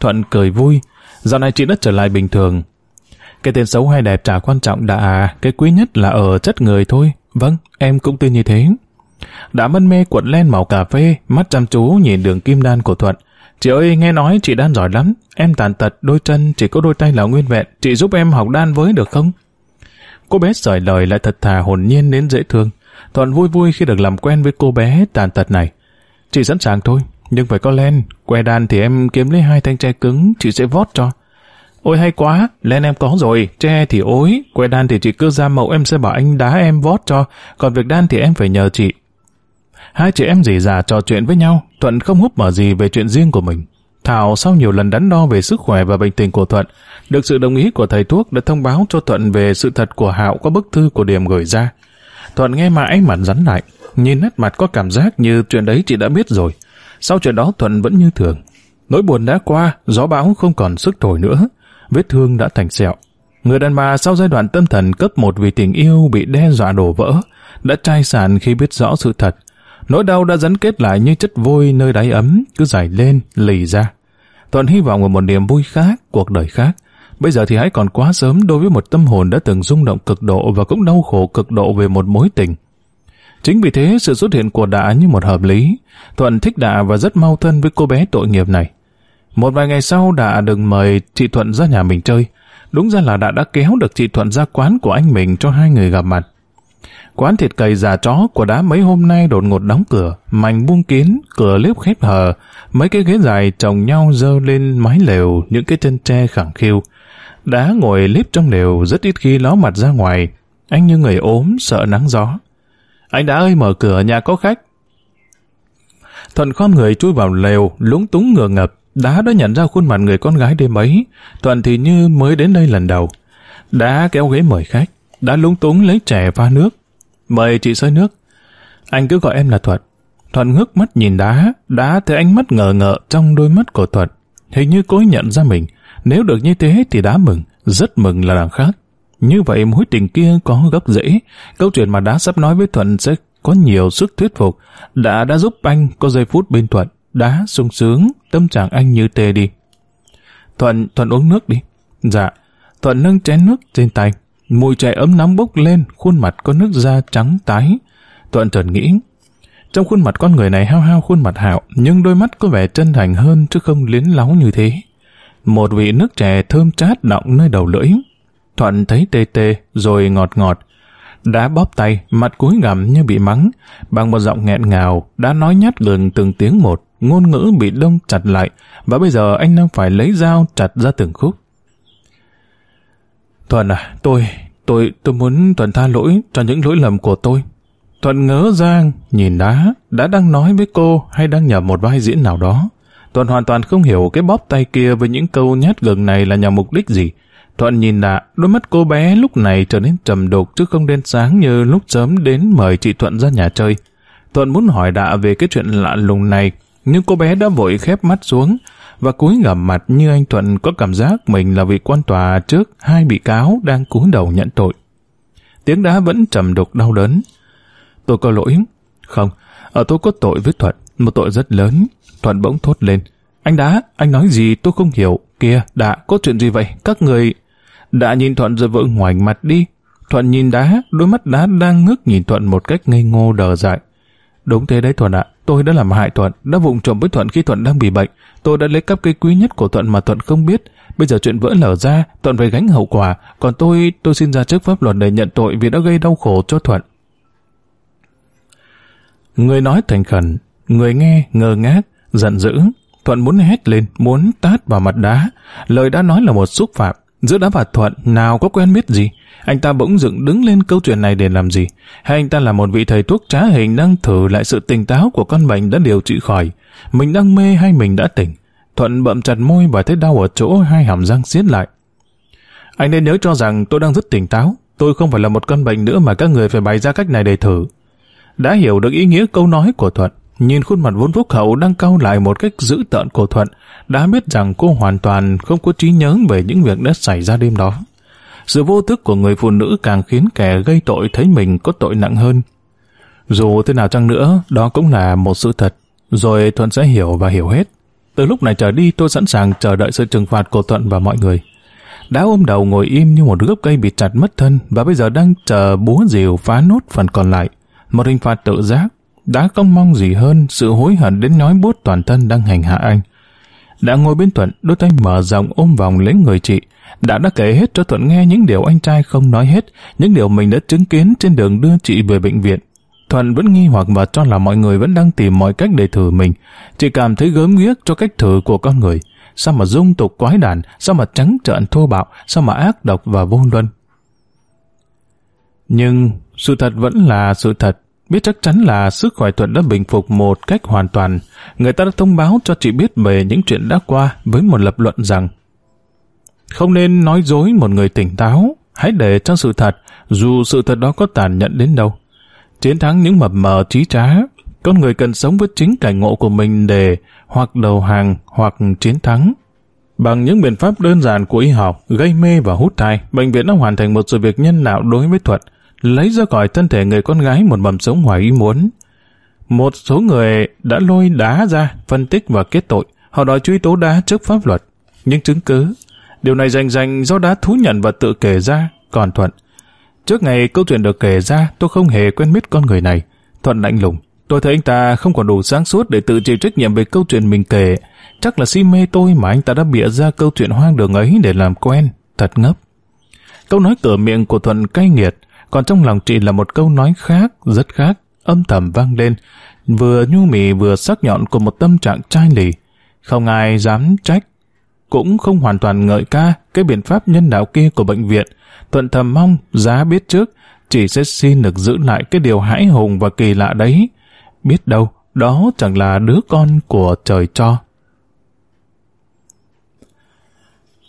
Thuận cười vui. Dạo này chị đã trở lại bình thường. Cái tên xấu hay đẹp chả quan trọng đã à. Cái quý nhất là ở chất người thôi. Vâng, em cũng tin như thế. Đã mân mê cuộn len màu cà phê, mắt chăm chú nhìn đường kim đan của Thuận. Chị ơi, nghe nói chị đan giỏi lắm. Em tàn tật, đôi chân, chỉ có đôi tay là nguyên vẹn. Chị giúp em học đan với được không? Cô bé sởi lời lại thật thà hồn nhiên đến dễ thương. Thuận vui vui khi được làm quen với cô bé tàn tật này. Chị sẵn sàng thôi, nhưng phải có len. Que đan thì em kiếm lấy hai thanh tre cứng, chị sẽ vót cho. Ôi hay quá, len em có rồi, tre thì ối, que đan thì chị cứ ra mẫu em sẽ bảo anh đá em vót cho, còn việc đan thì em phải nhờ chị. Hai chị em dì già trò chuyện với nhau, Thuận không húp mở gì về chuyện riêng của mình. Thảo sau nhiều lần đắn đo về sức khỏe và bệnh tình của Thuận, được sự đồng ý của thầy thuốc đã thông báo cho Thuận về sự thật của Hạo qua bức thư của Điểm gửi ra. Thuận nghe mãi mặt rắn lại, nhìn nét mặt có cảm giác như chuyện đấy chị đã biết rồi. Sau chuyện đó Thuận vẫn như thường. Nỗi buồn đã qua, gió bão không còn sức thổi nữa, vết thương đã thành sẹo. Người đàn bà sau giai đoạn tâm thần cấp một vì tình yêu bị đe dọa đổ vỡ, đã chai sản khi biết rõ sự thật. Nỗi đau đã dấn kết lại như chất vôi nơi đáy ấm, cứ dày lên, lì ra. Thuận hy vọng vào một niềm vui khác, cuộc đời khác. Bây giờ thì hãy còn quá sớm đối với một tâm hồn đã từng rung động cực độ và cũng đau khổ cực độ về một mối tình. Chính vì thế sự xuất hiện của Đạ như một hợp lý. Thuận thích Đạ và rất mau thân với cô bé tội nghiệp này. Một vài ngày sau Đạ đừng mời chị Thuận ra nhà mình chơi. Đúng ra là Đạ đã kéo được chị Thuận ra quán của anh mình cho hai người gặp mặt. Quán thịt cầy già chó của đá mấy hôm nay đột ngột đóng cửa, mảnh buông kín, cửa liếp khép hờ, mấy cái ghế dài chồng nhau dơ lên mái lều, những cái chân tre khẳng khiu. Đá ngồi liếp trong lều rất ít khi ló mặt ra ngoài, anh như người ốm, sợ nắng gió. Anh đã ơi mở cửa nhà có khách. Thuận khom người chui vào lều, lúng túng ngừa ngập, Đá đã nhận ra khuôn mặt người con gái đêm ấy, Thuận thì như mới đến đây lần đầu. Đá kéo ghế mời khách, đã lúng túng lấy trẻ pha nước. Mời chị sơi nước. Anh cứ gọi em là Thuận. Thuận ngước mắt nhìn đá, đá thấy ánh mắt ngờ ngợ trong đôi mắt của Thuận. Hình như cố nhận ra mình. Nếu được như thế thì đá mừng, rất mừng là đằng khác. Như vậy mối tình kia có gốc rễ. Câu chuyện mà đá sắp nói với Thuận sẽ có nhiều sức thuyết phục. Đã đã giúp anh có giây phút bên Thuận. Đá sung sướng, tâm trạng anh như tê đi. Thuận, Thuận uống nước đi. Dạ. Thuận nâng chén nước trên tay. Mùi chè ấm nóng bốc lên, khuôn mặt có nước da trắng tái. Thuận chợt nghĩ, trong khuôn mặt con người này hao hao khuôn mặt hạo, nhưng đôi mắt có vẻ chân thành hơn chứ không liến láo như thế. Một vị nước chè thơm chát đọng nơi đầu lưỡi. Thuận thấy tê tê, rồi ngọt ngọt. Đã bóp tay, mặt cúi gằm như bị mắng. Bằng một giọng nghẹn ngào, đã nói nhát gừng từng tiếng một, ngôn ngữ bị đông chặt lại, và bây giờ anh đang phải lấy dao chặt ra từng khúc. Thuận à, tôi, tôi, tôi muốn Thuận tha lỗi cho những lỗi lầm của tôi. Thuận ngỡ ra, nhìn đá, đã đang nói với cô hay đang nhầm một vai diễn nào đó. Thuận hoàn toàn không hiểu cái bóp tay kia với những câu nhát gừng này là nhằm mục đích gì. Thuận nhìn đạ, đôi mắt cô bé lúc này trở nên trầm đục chứ không đen sáng như lúc sớm đến mời chị Thuận ra nhà chơi. Thuận muốn hỏi đạ về cái chuyện lạ lùng này, nhưng cô bé đã vội khép mắt xuống và cúi gằm mặt như anh Thuận có cảm giác mình là vị quan tòa trước hai bị cáo đang cúi đầu nhận tội. Tiếng đá vẫn trầm đục đau đớn. Tôi có lỗi. Không, ở tôi có tội với Thuận, một tội rất lớn. Thuận bỗng thốt lên. Anh đá, anh nói gì tôi không hiểu. Kìa, đã, có chuyện gì vậy? Các người... Đã nhìn Thuận rồi vội ngoảnh mặt đi. Thuận nhìn đá, đôi mắt đá đang ngước nhìn Thuận một cách ngây ngô đờ dại. Đúng thế đấy Thuận ạ, tôi đã làm hại Thuận, đã vụng trộm với Thuận khi Thuận đang bị bệnh. Tôi đã lấy cắp cây quý nhất của Thuận mà Thuận không biết. Bây giờ chuyện vỡ lở ra, Thuận phải gánh hậu quả, còn tôi, tôi xin ra trước pháp luật để nhận tội vì đã gây đau khổ cho Thuận. Người nói thành khẩn, người nghe ngơ ngác, giận dữ. Thuận muốn hét lên, muốn tát vào mặt đá. Lời đã nói là một xúc phạm. Giữa đá và Thuận nào có quen biết gì. Anh ta bỗng dựng đứng lên câu chuyện này để làm gì? Hay anh ta là một vị thầy thuốc trá hình đang thử lại sự tỉnh táo của con bệnh đã điều trị khỏi? Mình đang mê hay mình đã tỉnh? Thuận bậm chặt môi và thấy đau ở chỗ hai hàm răng xiết lại. Anh nên nhớ cho rằng tôi đang rất tỉnh táo. Tôi không phải là một con bệnh nữa mà các người phải bày ra cách này để thử. Đã hiểu được ý nghĩa câu nói của Thuận, nhìn khuôn mặt vốn phúc hậu đang cau lại một cách dữ tợn của Thuận, đã biết rằng cô hoàn toàn không có trí nhớ về những việc đã xảy ra đêm đó. Sự vô thức của người phụ nữ càng khiến kẻ gây tội thấy mình có tội nặng hơn. Dù thế nào chăng nữa, đó cũng là một sự thật, rồi Thuận sẽ hiểu và hiểu hết. Từ lúc này trở đi tôi sẵn sàng chờ đợi sự trừng phạt của Thuận và mọi người. Đã ôm đầu ngồi im như một gốc cây bị chặt mất thân và bây giờ đang chờ búa rìu phá nốt phần còn lại. Một hình phạt tự giác, đã không mong gì hơn sự hối hận đến nói bút toàn thân đang hành hạ anh. Đã ngồi bên Thuận, đôi tay mở rộng ôm vòng lấy người chị, đã đã kể hết cho Thuận nghe những điều anh trai không nói hết, những điều mình đã chứng kiến trên đường đưa chị về bệnh viện. Thuận vẫn nghi hoặc và cho là mọi người vẫn đang tìm mọi cách để thử mình. Chị cảm thấy gớm ghiếc cho cách thử của con người. Sao mà dung tục quái đản, sao mà trắng trợn thô bạo, sao mà ác độc và vô luân. Nhưng sự thật vẫn là sự thật. Biết chắc chắn là sức khỏe Thuận đã bình phục một cách hoàn toàn. Người ta đã thông báo cho chị biết về những chuyện đã qua với một lập luận rằng không nên nói dối một người tỉnh táo, hãy để cho sự thật, dù sự thật đó có tàn nhẫn đến đâu. Chiến thắng những mập mờ trí trá, con người cần sống với chính cảnh ngộ của mình để hoặc đầu hàng hoặc chiến thắng. Bằng những biện pháp đơn giản của y học, gây mê và hút thai, bệnh viện đã hoàn thành một sự việc nhân đạo đối với thuận lấy ra khỏi thân thể người con gái một mầm sống ngoài ý muốn. Một số người đã lôi đá ra, phân tích và kết tội, họ đòi truy tố đá trước pháp luật. Nhưng chứng cứ, điều này dành dành do đá thú nhận và tự kể ra, còn Thuận. Trước ngày câu chuyện được kể ra, tôi không hề quen biết con người này. Thuận lạnh lùng, tôi thấy anh ta không còn đủ sáng suốt để tự chịu trách nhiệm về câu chuyện mình kể. Chắc là si mê tôi mà anh ta đã bịa ra câu chuyện hoang đường ấy để làm quen, thật ngốc. Câu nói cửa miệng của Thuận cay nghiệt, còn trong lòng chị là một câu nói khác, rất khác, âm thầm vang lên, vừa nhu mì vừa sắc nhọn của một tâm trạng chai lì. Không ai dám trách, cũng không hoàn toàn ngợi ca cái biện pháp nhân đạo kia của bệnh viện. Thuận thầm mong giá biết trước, chị sẽ xin được giữ lại cái điều hãi hùng và kỳ lạ đấy. Biết đâu, đó chẳng là đứa con của trời cho.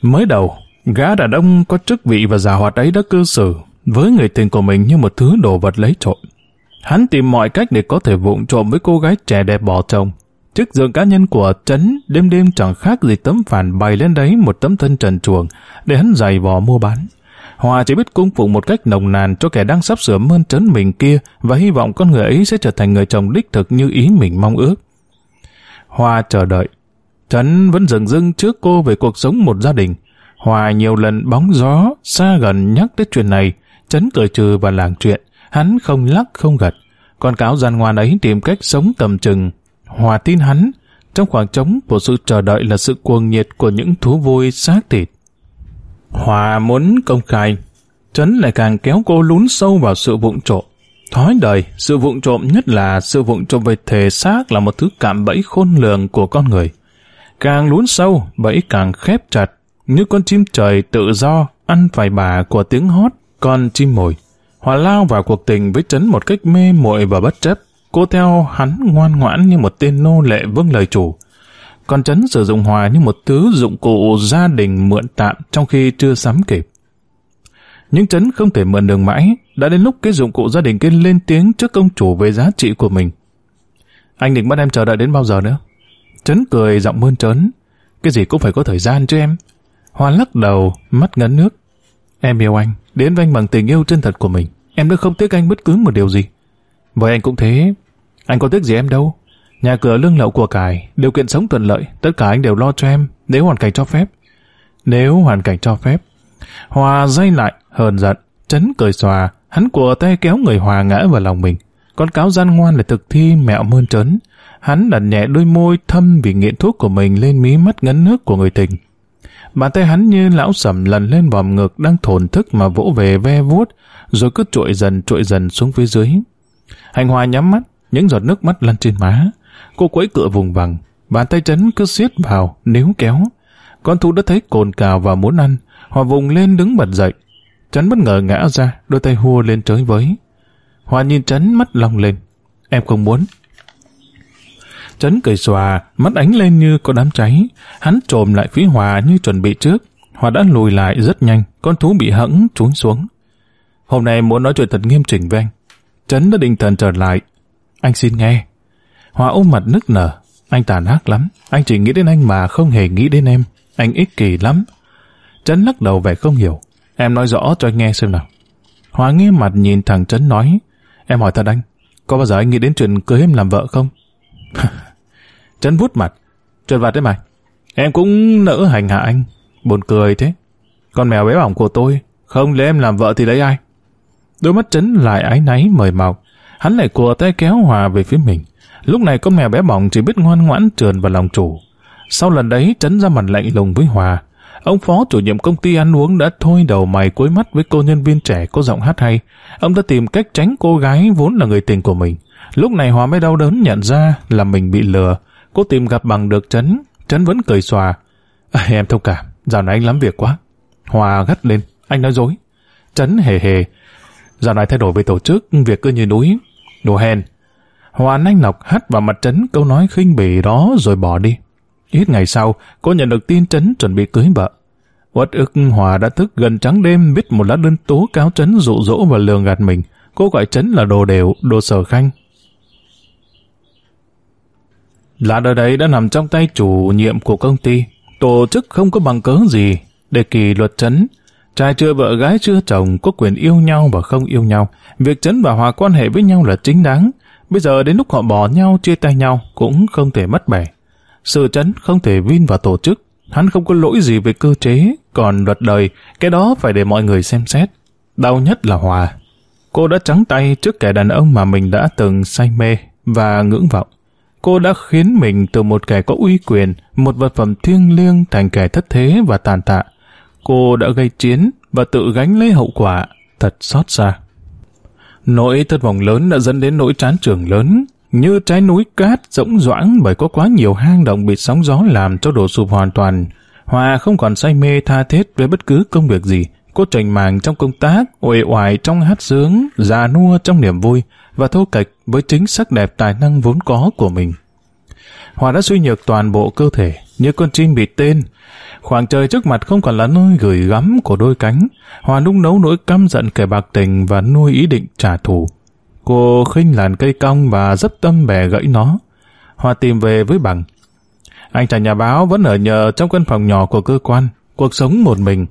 Mới đầu, gã đàn ông có chức vị và già hoạt ấy đã cư xử với người tình của mình như một thứ đồ vật lấy trộm. Hắn tìm mọi cách để có thể vụng trộm với cô gái trẻ đẹp bỏ chồng. Chức giường cá nhân của Trấn đêm đêm chẳng khác gì tấm phản bày lên đấy một tấm thân trần chuồng để hắn giày vò mua bán. Hòa chỉ biết cung phụng một cách nồng nàn cho kẻ đang sắp sửa mơn trấn mình kia và hy vọng con người ấy sẽ trở thành người chồng đích thực như ý mình mong ước. Hòa chờ đợi. Trấn vẫn dừng dưng trước cô về cuộc sống một gia đình. Hòa nhiều lần bóng gió, xa gần nhắc tới chuyện này, chấn cười trừ và làng chuyện, hắn không lắc không gật. Con cáo gian ngoan ấy tìm cách sống tầm chừng. Hòa tin hắn, trong khoảng trống của sự chờ đợi là sự cuồng nhiệt của những thú vui xác thịt. Hòa muốn công khai, Trấn lại càng kéo cô lún sâu vào sự vụng trộm. Thói đời, sự vụng trộm nhất là sự vụng trộm về thể xác là một thứ cạm bẫy khôn lường của con người. Càng lún sâu, bẫy càng khép chặt, như con chim trời tự do, ăn phải bà của tiếng hót, con chim mồi. Hòa lao vào cuộc tình với Trấn một cách mê muội và bất chấp. Cô theo hắn ngoan ngoãn như một tên nô lệ vâng lời chủ. Còn Trấn sử dụng Hòa như một thứ dụng cụ gia đình mượn tạm trong khi chưa sắm kịp. Nhưng Trấn không thể mượn đường mãi, đã đến lúc cái dụng cụ gia đình kia lên tiếng trước công chủ về giá trị của mình. Anh định bắt em chờ đợi đến bao giờ nữa? Trấn cười giọng mơn trớn. Cái gì cũng phải có thời gian chứ em. Hoa lắc đầu, mắt ngấn nước. Em yêu anh, đến với anh bằng tình yêu chân thật của mình. Em đã không tiếc anh bất cứ một điều gì. Với anh cũng thế. Anh có tiếc gì em đâu. Nhà cửa lương lậu của cải, điều kiện sống thuận lợi, tất cả anh đều lo cho em, nếu hoàn cảnh cho phép. Nếu hoàn cảnh cho phép. Hòa dây lại, hờn giận, chấn cười xòa, hắn của tay kéo người Hòa ngã vào lòng mình. Con cáo gian ngoan là thực thi mẹo mơn trớn. Hắn đặt nhẹ đôi môi thâm vì nghiện thuốc của mình lên mí mắt ngấn nước của người tình. Bàn tay hắn như lão sầm lần lên vòm ngực đang thổn thức mà vỗ về ve vuốt, rồi cứ trội dần trội dần xuống phía dưới. Hành Hòa nhắm mắt, những giọt nước mắt lăn trên má. Cô quấy cựa vùng vằng, bàn tay chấn cứ siết vào, níu kéo. Con thú đã thấy cồn cào và muốn ăn, Hòa vùng lên đứng bật dậy. chấn bất ngờ ngã ra, đôi tay hua lên trới với. Hòa nhìn Trấn mắt long lên. Em không muốn. Trấn cười xòa, mắt ánh lên như có đám cháy. Hắn trồm lại phía Hòa như chuẩn bị trước. Hòa đã lùi lại rất nhanh, con thú bị hẫng trốn xuống. Hôm nay muốn nói chuyện thật nghiêm chỉnh với anh. Trấn đã định thần trở lại. Anh xin nghe. Hòa ôm mặt nức nở. Anh tàn ác lắm. Anh chỉ nghĩ đến anh mà không hề nghĩ đến em. Anh ích kỷ lắm. Trấn lắc đầu vẻ không hiểu. Em nói rõ cho anh nghe xem nào. Hòa nghe mặt nhìn thằng Trấn nói. Em hỏi thật anh, có bao giờ anh nghĩ đến chuyện cưới em làm vợ không? Trấn vút mặt. Trượt vặt đấy mày. Em cũng nỡ hành hạ anh. Buồn cười thế. Con mèo bé bỏng của tôi, không lấy em làm vợ thì lấy ai? Đôi mắt Trấn lại ái náy mời mọc. Hắn lại cùa tay kéo Hòa về phía mình. Lúc này con mèo bé bỏng chỉ biết ngoan ngoãn trườn vào lòng chủ. Sau lần đấy Trấn ra mặt lạnh lùng với Hòa. Ông phó chủ nhiệm công ty ăn uống đã thôi đầu mày cuối mắt với cô nhân viên trẻ có giọng hát hay. Ông đã tìm cách tránh cô gái vốn là người tình của mình. Lúc này Hòa mới đau đớn nhận ra là mình bị lừa. Cô tìm gặp bằng được Trấn. Trấn vẫn cười xòa. À, em thông cảm, dạo này anh lắm việc quá. Hòa gắt lên, anh nói dối. Trấn hề hề. Dạo này thay đổi về tổ chức, việc cứ như núi. Đồ hèn. Hòa nhanh nọc hắt vào mặt Trấn câu nói khinh bỉ đó rồi bỏ đi. Ít ngày sau, cô nhận được tin Trấn chuẩn bị cưới vợ. Uất ức Hòa đã thức gần trắng đêm viết một lá đơn tố cáo Trấn dụ dỗ và lường gạt mình. Cô gọi Trấn là đồ đều, đồ sở khanh. Lá đời đấy đã nằm trong tay chủ nhiệm của công ty. Tổ chức không có bằng cớ gì để kỳ luật chấn. Trai chưa vợ gái chưa chồng có quyền yêu nhau và không yêu nhau. Việc chấn và Hòa quan hệ với nhau là chính đáng. Bây giờ đến lúc họ bỏ nhau chia tay nhau cũng không thể mất bẻ. Sự chấn không thể vin vào tổ chức. Hắn không có lỗi gì về cơ chế, còn luật đời, cái đó phải để mọi người xem xét. Đau nhất là Hòa. Cô đã trắng tay trước kẻ đàn ông mà mình đã từng say mê và ngưỡng vọng. Cô đã khiến mình từ một kẻ có uy quyền, một vật phẩm thiêng liêng thành kẻ thất thế và tàn tạ. Cô đã gây chiến và tự gánh lấy hậu quả, thật xót xa. Nỗi thất vọng lớn đã dẫn đến nỗi chán trường lớn, như trái núi cát rỗng doãng bởi có quá nhiều hang động bị sóng gió làm cho đổ sụp hoàn toàn. Hòa không còn say mê tha thiết với bất cứ công việc gì. Cô trành màng trong công tác, uể oải trong hát sướng, già nua trong niềm vui và thô kệch với chính sắc đẹp tài năng vốn có của mình. Hòa đã suy nhược toàn bộ cơ thể, như con chim bị tên. Khoảng trời trước mặt không còn là nơi gửi gắm của đôi cánh. Hòa nung nấu nỗi căm giận kẻ bạc tình và nuôi ý định trả thù. Cô khinh làn cây cong và dấp tâm bẻ gãy nó. Hòa tìm về với bằng. Anh chàng nhà báo vẫn ở nhờ trong căn phòng nhỏ của cơ quan, cuộc sống một mình.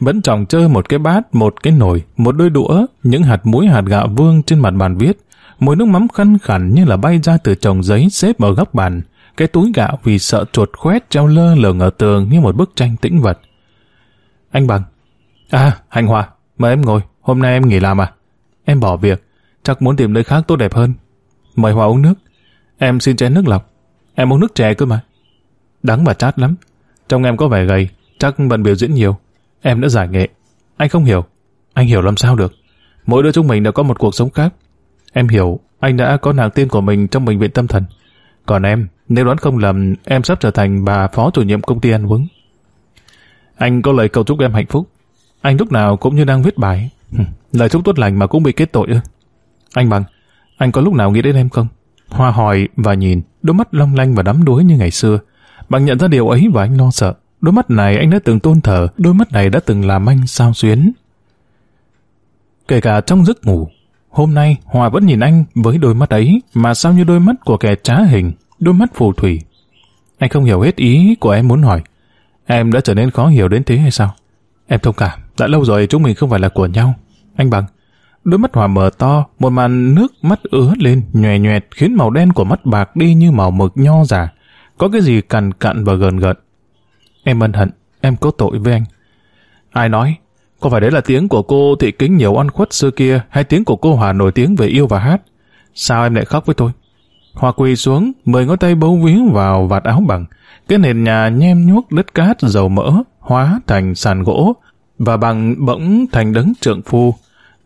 Vẫn trồng chơi một cái bát, một cái nồi, một đôi đũa, những hạt muối hạt gạo vương trên mặt bàn viết. Mùi nước mắm khăn khẳng như là bay ra từ chồng giấy xếp ở góc bàn. Cái túi gạo vì sợ chuột khoét treo lơ lửng ở tường như một bức tranh tĩnh vật. Anh bằng. À, Hành Hòa, mời em ngồi, hôm nay em nghỉ làm à? Em bỏ việc, chắc muốn tìm nơi khác tốt đẹp hơn. Mời Hòa uống nước. Em xin chén nước lọc. Em uống nước chè cơ mà. Đắng và chát lắm. Trông em có vẻ gầy, chắc bận biểu diễn nhiều. Em đã giải nghệ. Anh không hiểu. Anh hiểu làm sao được. Mỗi đứa chúng mình đều có một cuộc sống khác. Em hiểu, anh đã có nàng tiên của mình trong bệnh viện tâm thần. Còn em, nếu đoán không lầm, em sắp trở thành bà phó chủ nhiệm công ty ăn uống. Anh có lời cầu chúc em hạnh phúc. Anh lúc nào cũng như đang viết bài. lời chúc tốt lành mà cũng bị kết tội ư. Anh bằng, anh có lúc nào nghĩ đến em không? Hoa hỏi và nhìn, đôi mắt long lanh và đắm đuối như ngày xưa. Bằng nhận ra điều ấy và anh lo sợ. Đôi mắt này anh đã từng tôn thờ, đôi mắt này đã từng làm anh sao xuyến. Kể cả trong giấc ngủ, hôm nay Hòa vẫn nhìn anh với đôi mắt ấy, mà sao như đôi mắt của kẻ trá hình, đôi mắt phù thủy. Anh không hiểu hết ý của em muốn hỏi. Em đã trở nên khó hiểu đến thế hay sao? Em thông cảm, đã lâu rồi chúng mình không phải là của nhau. Anh bằng, đôi mắt Hòa mở to, một màn nước mắt ứa lên, nhòe nhòe khiến màu đen của mắt bạc đi như màu mực nho giả. Có cái gì cằn cặn và gần gợn. Em ân hận, em có tội với anh. Ai nói? Có phải đấy là tiếng của cô thị kính nhiều ăn khuất xưa kia hay tiếng của cô Hòa nổi tiếng về yêu và hát? Sao em lại khóc với tôi? Hòa quỳ xuống, mười ngón tay bấu víu vào vạt áo bằng. Cái nền nhà nhem nhuốc đất cát dầu mỡ. hóa thành sàn gỗ, và bằng bỗng thành đấng trượng phu,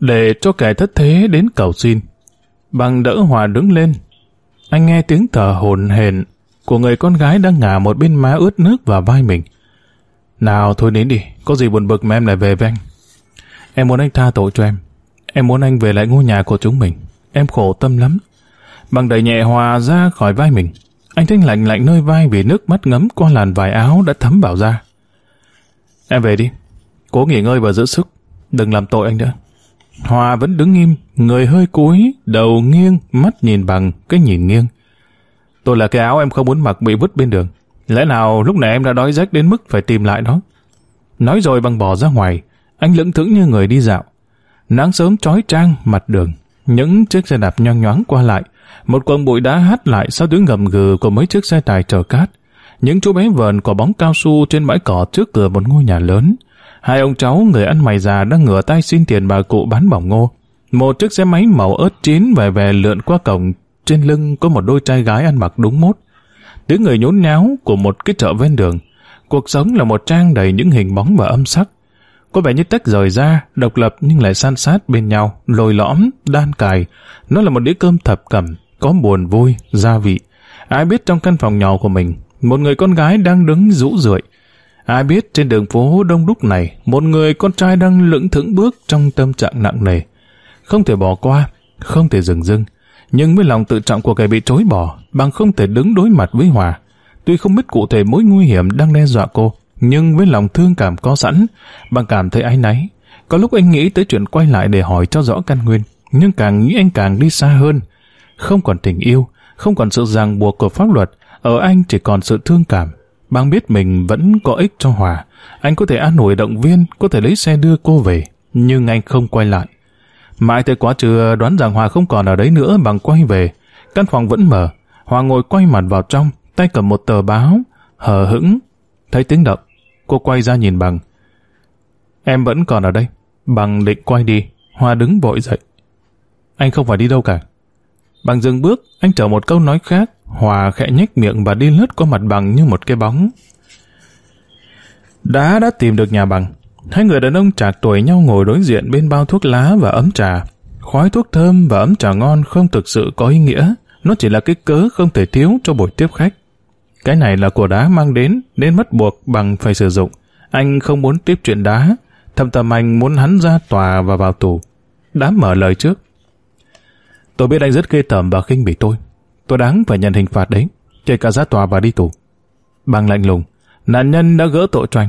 để cho kẻ thất thế đến cầu xin. Bằng đỡ Hòa đứng lên. Anh nghe tiếng thở hồn hển của người con gái đang ngả một bên má ướt nước vào vai mình. Nào thôi đến đi, có gì buồn bực mà em lại về với anh. Em muốn anh tha tội cho em. Em muốn anh về lại ngôi nhà của chúng mình. Em khổ tâm lắm. Bằng đầy nhẹ Hòa ra khỏi vai mình. Anh Thanh lạnh lạnh nơi vai vì nước mắt ngấm qua làn vải áo đã thấm vào da. Em về đi. Cố nghỉ ngơi và giữ sức. Đừng làm tội anh nữa. Hòa vẫn đứng im, người hơi cúi, đầu nghiêng, mắt nhìn bằng cái nhìn nghiêng. Tôi là cái áo em không muốn mặc bị vứt bên đường. Lẽ nào lúc này em đã đói rách đến mức phải tìm lại nó? Nói rồi băng bỏ ra ngoài, anh lững thững như người đi dạo. Nắng sớm trói trang mặt đường, những chiếc xe đạp nhoang nhoáng qua lại, một quần bụi đá hát lại sau tiếng gầm gừ của mấy chiếc xe tải chở cát. Những chú bé vờn quả bóng cao su trên bãi cỏ trước cửa một ngôi nhà lớn. Hai ông cháu người ăn mày già đang ngửa tay xin tiền bà cụ bán bỏng ngô. Một chiếc xe máy màu ớt chín về về lượn qua cổng, trên lưng có một đôi trai gái ăn mặc đúng mốt. Tiếng người nhốn nháo của một cái chợ ven đường. Cuộc sống là một trang đầy những hình bóng và âm sắc. Có vẻ như tách rời ra, độc lập nhưng lại san sát bên nhau, lồi lõm, đan cài. Nó là một đĩa cơm thập cẩm, có buồn vui, gia vị. Ai biết trong căn phòng nhỏ của mình, một người con gái đang đứng rũ rượi. Ai biết trên đường phố đông đúc này, một người con trai đang lững thững bước trong tâm trạng nặng nề. Không thể bỏ qua, không thể dừng dưng. Nhưng với lòng tự trọng của kẻ bị chối bỏ, bằng không thể đứng đối mặt với Hòa. Tuy không biết cụ thể mối nguy hiểm đang đe dọa cô, nhưng với lòng thương cảm có sẵn, bằng cảm thấy áy náy. Có lúc anh nghĩ tới chuyện quay lại để hỏi cho rõ căn nguyên, nhưng càng nghĩ anh càng đi xa hơn. Không còn tình yêu, không còn sự ràng buộc của pháp luật, ở anh chỉ còn sự thương cảm. Bằng biết mình vẫn có ích cho Hòa, anh có thể an ủi động viên, có thể lấy xe đưa cô về, nhưng anh không quay lại. Mãi tới quá trưa đoán rằng Hòa không còn ở đấy nữa bằng quay về. Căn phòng vẫn mở, Hòa ngồi quay mặt vào trong, tay cầm một tờ báo, hờ hững. Thấy tiếng động, cô quay ra nhìn bằng. Em vẫn còn ở đây. Bằng định quay đi, Hòa đứng vội dậy. Anh không phải đi đâu cả. Bằng dừng bước, anh chờ một câu nói khác, Hòa khẽ nhếch miệng và đi lướt qua mặt bằng như một cái bóng. Đã đã tìm được nhà bằng. Hai người đàn ông trạc tuổi nhau ngồi đối diện bên bao thuốc lá và ấm trà. Khói thuốc thơm và ấm trà ngon không thực sự có ý nghĩa, nó chỉ là cái cớ không thể thiếu cho buổi tiếp khách. Cái này là của đá mang đến, nên mất buộc bằng phải sử dụng. Anh không muốn tiếp chuyện đá, thầm tầm anh muốn hắn ra tòa và vào tù. Đá mở lời trước. Tôi biết anh rất ghê tởm và khinh bỉ tôi. Tôi đáng phải nhận hình phạt đấy, kể cả ra tòa và đi tù. Bằng lạnh lùng, nạn nhân đã gỡ tội cho anh.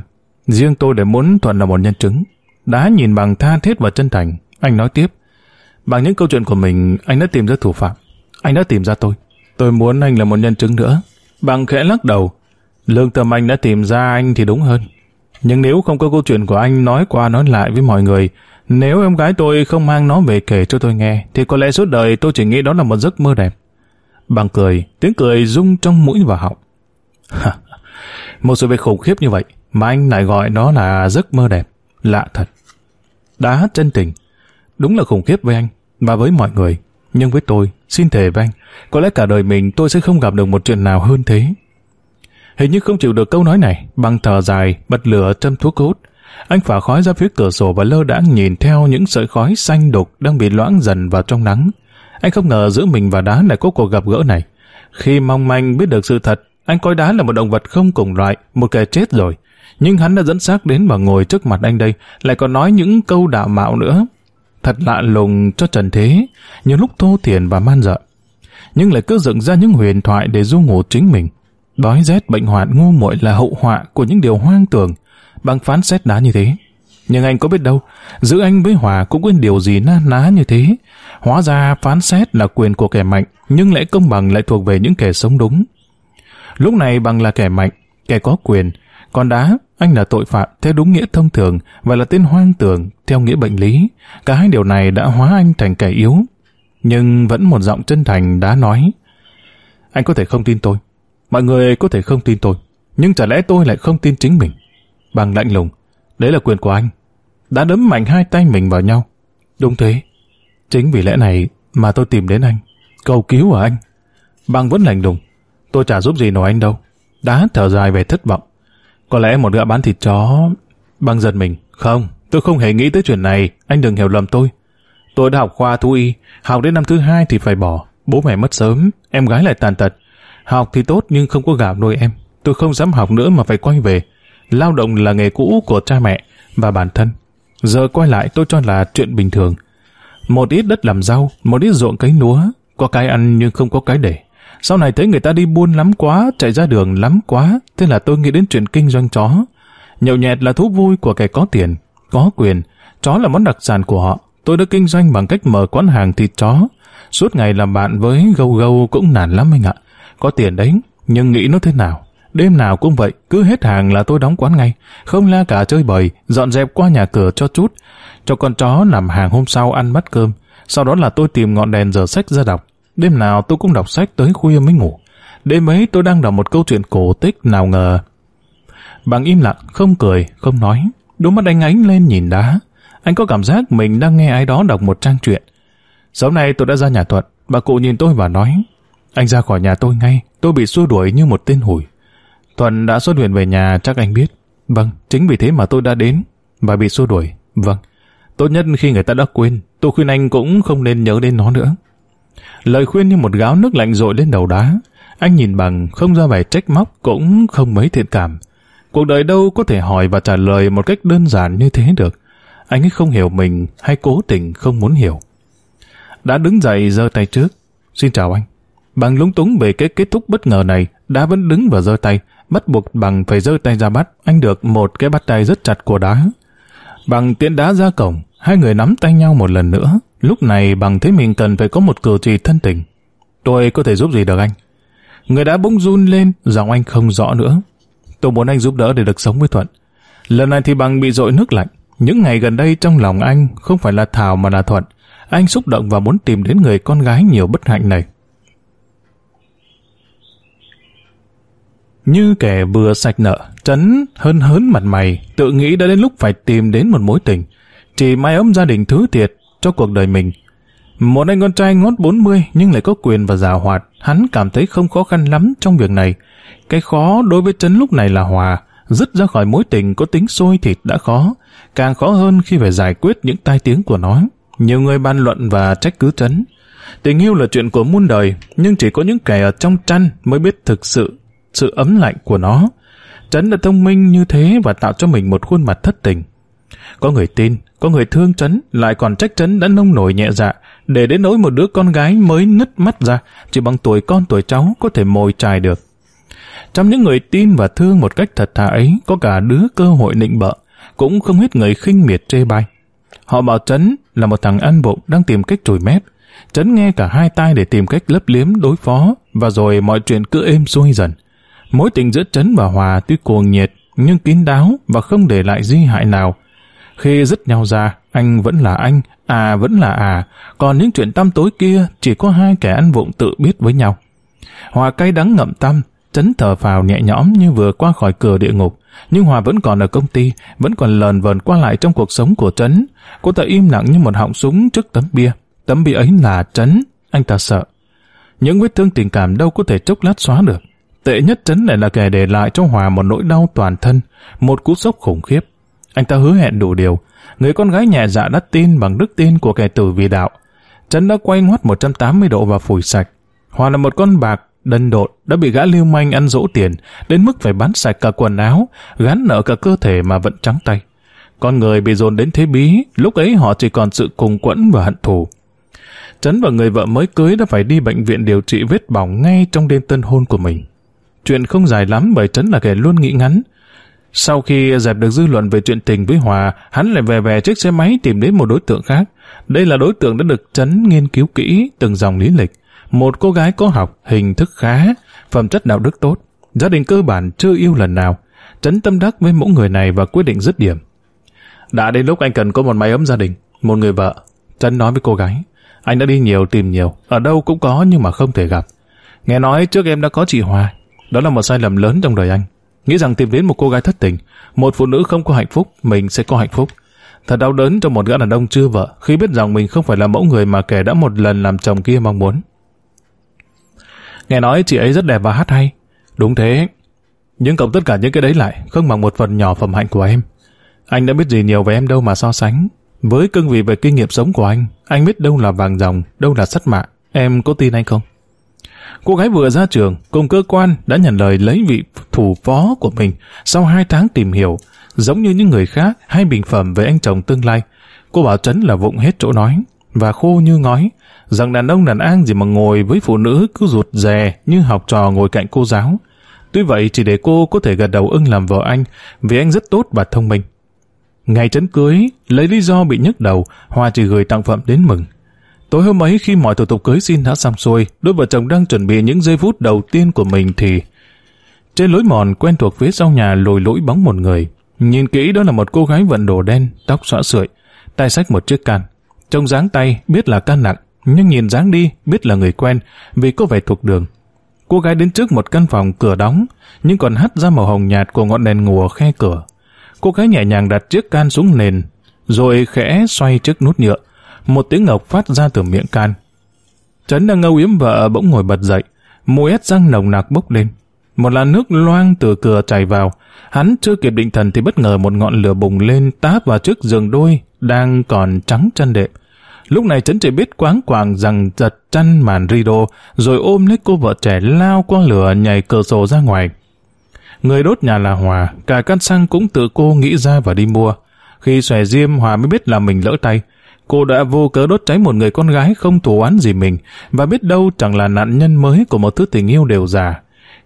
Riêng tôi để muốn Thuận là một nhân chứng. Đã nhìn bằng tha thiết và chân thành, anh nói tiếp. Bằng những câu chuyện của mình, anh đã tìm ra thủ phạm. Anh đã tìm ra tôi. Tôi muốn anh là một nhân chứng nữa. Bằng khẽ lắc đầu. Lương tâm anh đã tìm ra anh thì đúng hơn. Nhưng nếu không có câu chuyện của anh nói qua nói lại với mọi người, nếu em gái tôi không mang nó về kể cho tôi nghe, thì có lẽ suốt đời tôi chỉ nghĩ đó là một giấc mơ đẹp. Bằng cười, tiếng cười rung trong mũi và họng. một sự việc khủng khiếp như vậy, mà anh lại gọi đó là giấc mơ đẹp. Lạ thật. Đá chân tình. Đúng là khủng khiếp với anh, và với mọi người. Nhưng với tôi, xin thề với anh, có lẽ cả đời mình tôi sẽ không gặp được một chuyện nào hơn thế. Hình như không chịu được câu nói này, bằng thở dài, bật lửa châm thuốc hút. Anh phả khói ra phía cửa sổ và lơ đãng nhìn theo những sợi khói xanh đục đang bị loãng dần vào trong nắng. Anh không ngờ giữa mình và đá lại có cuộc gặp gỡ này. Khi mong manh biết được sự thật, anh coi đá là một động vật không cùng loại, một kẻ chết rồi. Nhưng hắn đã dẫn xác đến và ngồi trước mặt anh đây, lại còn nói những câu đạo mạo nữa. Thật lạ lùng cho trần thế, nhiều lúc thô thiền và man dợ. Nhưng lại cứ dựng ra những huyền thoại để du ngủ chính mình. Đói rét bệnh hoạn ngu muội là hậu họa của những điều hoang tưởng, bằng phán xét đá như thế. Nhưng anh có biết đâu, giữ anh với Hòa cũng quên điều gì na ná như thế. Hóa ra phán xét là quyền của kẻ mạnh, nhưng lẽ công bằng lại thuộc về những kẻ sống đúng. Lúc này bằng là kẻ mạnh, kẻ có quyền, còn đá, anh là tội phạm theo đúng nghĩa thông thường và là tên hoang tưởng theo nghĩa bệnh lý. Cả hai điều này đã hóa anh thành kẻ yếu. Nhưng vẫn một giọng chân thành đã nói, Anh có thể không tin tôi. Mọi người có thể không tin tôi. Nhưng chả lẽ tôi lại không tin chính mình? Bằng lạnh lùng. Đấy là quyền của anh. Đã đấm mạnh hai tay mình vào nhau. Đúng thế. Chính vì lẽ này mà tôi tìm đến anh. Cầu cứu ở anh. Bằng vẫn lạnh lùng. Tôi chả giúp gì nổi anh đâu. Đã thở dài về thất vọng. Có lẽ một gã bán thịt chó... Băng giật mình. Không, tôi không hề nghĩ tới chuyện này. Anh đừng hiểu lầm tôi. Tôi đã học khoa thú y. Học đến năm thứ hai thì phải bỏ. Bố mẹ mất sớm. Em gái lại tàn tật. Học thì tốt nhưng không có gạo nuôi em. Tôi không dám học nữa mà phải quay về. Lao động là nghề cũ của cha mẹ và bản thân. Giờ quay lại tôi cho là chuyện bình thường. Một ít đất làm rau, một ít ruộng cấy lúa, có cái ăn nhưng không có cái để. Sau này thấy người ta đi buôn lắm quá, chạy ra đường lắm quá, thế là tôi nghĩ đến chuyện kinh doanh chó. Nhậu nhẹt là thú vui của kẻ có tiền, có quyền. Chó là món đặc sản của họ. Tôi đã kinh doanh bằng cách mở quán hàng thịt chó. Suốt ngày làm bạn với gâu gâu cũng nản lắm anh ạ. Có tiền đấy, nhưng nghĩ nó thế nào? Đêm nào cũng vậy, cứ hết hàng là tôi đóng quán ngay. Không la cả chơi bời, dọn dẹp qua nhà cửa cho chút. Cho con chó nằm hàng hôm sau ăn bát cơm. Sau đó là tôi tìm ngọn đèn giờ sách ra đọc. Đêm nào tôi cũng đọc sách tới khuya mới ngủ. Đêm ấy tôi đang đọc một câu chuyện cổ tích nào ngờ. Bằng im lặng, không cười, không nói. Đôi mắt anh ánh lên nhìn đá. Anh có cảm giác mình đang nghe ai đó đọc một trang truyện. Sáng nay tôi đã ra nhà Thuận. Bà cụ nhìn tôi và nói Anh ra khỏi nhà tôi ngay. Tôi bị xua đuổi như một tên hủi. Thuận đã xuất viện về nhà chắc anh biết. Vâng, chính vì thế mà tôi đã đến. Và bị xua đuổi. Vâng. Tốt nhất khi người ta đã quên, tôi khuyên anh cũng không nên nhớ đến nó nữa. Lời khuyên như một gáo nước lạnh rội lên đầu đá. Anh nhìn bằng không ra vẻ trách móc cũng không mấy thiện cảm. Cuộc đời đâu có thể hỏi và trả lời một cách đơn giản như thế được. Anh ấy không hiểu mình hay cố tình không muốn hiểu. Đã đứng dậy giơ tay trước. Xin chào anh. Bằng lúng túng về cái kết thúc bất ngờ này, đã vẫn đứng và giơ tay, bắt buộc bằng phải giơ tay ra bắt. Anh được một cái bắt tay rất chặt của đá. Bằng tiến đá ra cổng, hai người nắm tay nhau một lần nữa. Lúc này bằng thấy mình cần phải có một cử chỉ thân tình. Tôi có thể giúp gì được anh? Người đã bỗng run lên, giọng anh không rõ nữa. Tôi muốn anh giúp đỡ để được sống với Thuận. Lần này thì bằng bị dội nước lạnh. Những ngày gần đây trong lòng anh không phải là Thảo mà là Thuận. Anh xúc động và muốn tìm đến người con gái nhiều bất hạnh này. Như kẻ vừa sạch nợ, Trấn hơn hớn mặt mày, tự nghĩ đã đến lúc phải tìm đến một mối tình. Chỉ mái ấm gia đình thứ thiệt cho cuộc đời mình. Một anh con trai ngót 40 nhưng lại có quyền và giàu hoạt, hắn cảm thấy không khó khăn lắm trong việc này. Cái khó đối với Trấn lúc này là Hòa, dứt ra khỏi mối tình có tính sôi thịt đã khó, càng khó hơn khi phải giải quyết những tai tiếng của nó. Nhiều người bàn luận và trách cứ Trấn. Tình yêu là chuyện của muôn đời, nhưng chỉ có những kẻ ở trong chăn mới biết thực sự sự ấm lạnh của nó. Trấn đã thông minh như thế và tạo cho mình một khuôn mặt thất tình. Có người tin, có người thương Trấn, lại còn trách Trấn đã nông nổi nhẹ dạ, để đến nỗi một đứa con gái mới nứt mắt ra, chỉ bằng tuổi con tuổi cháu có thể mồi trài được. Trong những người tin và thương một cách thật thà ấy, có cả đứa cơ hội nịnh bợ, cũng không hết người khinh miệt chê bai. Họ bảo Trấn là một thằng ăn bụng đang tìm cách trùi mép. Trấn nghe cả hai tai để tìm cách lấp liếm đối phó, và rồi mọi chuyện cứ êm xuôi dần. Mối tình giữa Trấn và Hòa tuy cuồng nhiệt, nhưng kín đáo và không để lại di hại nào. Khi dứt nhau ra, anh vẫn là anh, à vẫn là à, còn những chuyện tăm tối kia chỉ có hai kẻ ăn vụng tự biết với nhau. Hòa cay đắng ngậm tâm, chấn thở phào nhẹ nhõm như vừa qua khỏi cửa địa ngục, nhưng Hòa vẫn còn ở công ty, vẫn còn lờn vờn qua lại trong cuộc sống của Trấn. Cô ta im lặng như một họng súng trước tấm bia. Tấm bia ấy là Trấn, anh ta sợ. Những vết thương tình cảm đâu có thể chốc lát xóa được. Tệ nhất Trấn lại là kẻ để lại cho Hòa một nỗi đau toàn thân, một cú sốc khủng khiếp. Anh ta hứa hẹn đủ điều. Người con gái nhẹ dạ đã tin bằng đức tin của kẻ tử vì đạo. Trấn đã quay ngoắt 180 độ và phủi sạch. Hòa là một con bạc, đần độn, đã bị gã lưu manh ăn dỗ tiền, đến mức phải bán sạch cả quần áo, gắn nợ cả cơ thể mà vẫn trắng tay. Con người bị dồn đến thế bí, lúc ấy họ chỉ còn sự cùng quẫn và hận thù. Trấn và người vợ mới cưới đã phải đi bệnh viện điều trị vết bỏng ngay trong đêm tân hôn của mình. Chuyện không dài lắm bởi Trấn là kẻ luôn nghĩ ngắn. Sau khi dẹp được dư luận về chuyện tình với Hòa, hắn lại về về chiếc xe máy tìm đến một đối tượng khác. Đây là đối tượng đã được Trấn nghiên cứu kỹ từng dòng lý lịch. Một cô gái có học, hình thức khá, phẩm chất đạo đức tốt. Gia đình cơ bản chưa yêu lần nào. Trấn tâm đắc với mẫu người này và quyết định dứt điểm. Đã đến lúc anh cần có một mái ấm gia đình, một người vợ. Trấn nói với cô gái. Anh đã đi nhiều tìm nhiều, ở đâu cũng có nhưng mà không thể gặp. Nghe nói trước em đã có chị Hòa, đó là một sai lầm lớn trong đời anh. Nghĩ rằng tìm đến một cô gái thất tình, một phụ nữ không có hạnh phúc, mình sẽ có hạnh phúc. Thật đau đớn cho một gã đàn ông chưa vợ khi biết rằng mình không phải là mẫu người mà kẻ đã một lần làm chồng kia mong muốn. Nghe nói chị ấy rất đẹp và hát hay. Đúng thế. Nhưng cộng tất cả những cái đấy lại, không bằng một phần nhỏ phẩm hạnh của em. Anh đã biết gì nhiều về em đâu mà so sánh. Với cương vị về kinh nghiệm sống của anh, anh biết đâu là vàng dòng, đâu là sắt mạ. Em có tin anh không? Cô gái vừa ra trường, cùng cơ quan đã nhận lời lấy vị thủ phó của mình sau hai tháng tìm hiểu, giống như những người khác hay bình phẩm về anh chồng tương lai. Cô bảo Trấn là vụng hết chỗ nói, và khô như ngói, rằng đàn ông đàn an gì mà ngồi với phụ nữ cứ rụt rè như học trò ngồi cạnh cô giáo. Tuy vậy chỉ để cô có thể gật đầu ưng làm vợ anh, vì anh rất tốt và thông minh. Ngày trấn cưới, lấy lý do bị nhức đầu, Hoa chỉ gửi tặng phẩm đến mừng. Tối hôm ấy khi mọi thủ tục cưới xin đã xong xuôi, đôi vợ chồng đang chuẩn bị những giây phút đầu tiên của mình thì... Trên lối mòn quen thuộc phía sau nhà lồi lỗi bóng một người. Nhìn kỹ đó là một cô gái vận đồ đen, tóc xõa sưởi, tay sách một chiếc can. Trông dáng tay biết là can nặng, nhưng nhìn dáng đi biết là người quen vì có vẻ thuộc đường. Cô gái đến trước một căn phòng cửa đóng, nhưng còn hắt ra màu hồng nhạt của ngọn đèn ngùa khe cửa. Cô gái nhẹ nhàng đặt chiếc can xuống nền, rồi khẽ xoay chiếc nút nhựa. Một tiếng ngọc phát ra từ miệng can. Trấn đang ngâu yếm vợ bỗng ngồi bật dậy, mùi ép răng nồng nặc bốc lên. Một làn nước loang từ cửa chảy vào. Hắn chưa kịp định thần thì bất ngờ một ngọn lửa bùng lên táp vào trước giường đôi, đang còn trắng chân đệm. Lúc này Trấn chỉ biết quáng quàng rằng giật chăn màn rido, rồi ôm lấy cô vợ trẻ lao qua lửa nhảy cửa sổ ra ngoài. Người đốt nhà là Hòa, cả căn xăng cũng tự cô nghĩ ra và đi mua. Khi xòe diêm, Hòa mới biết là mình lỡ tay. Cô đã vô cớ đốt cháy một người con gái không thù oán gì mình, và biết đâu chẳng là nạn nhân mới của một thứ tình yêu đều già.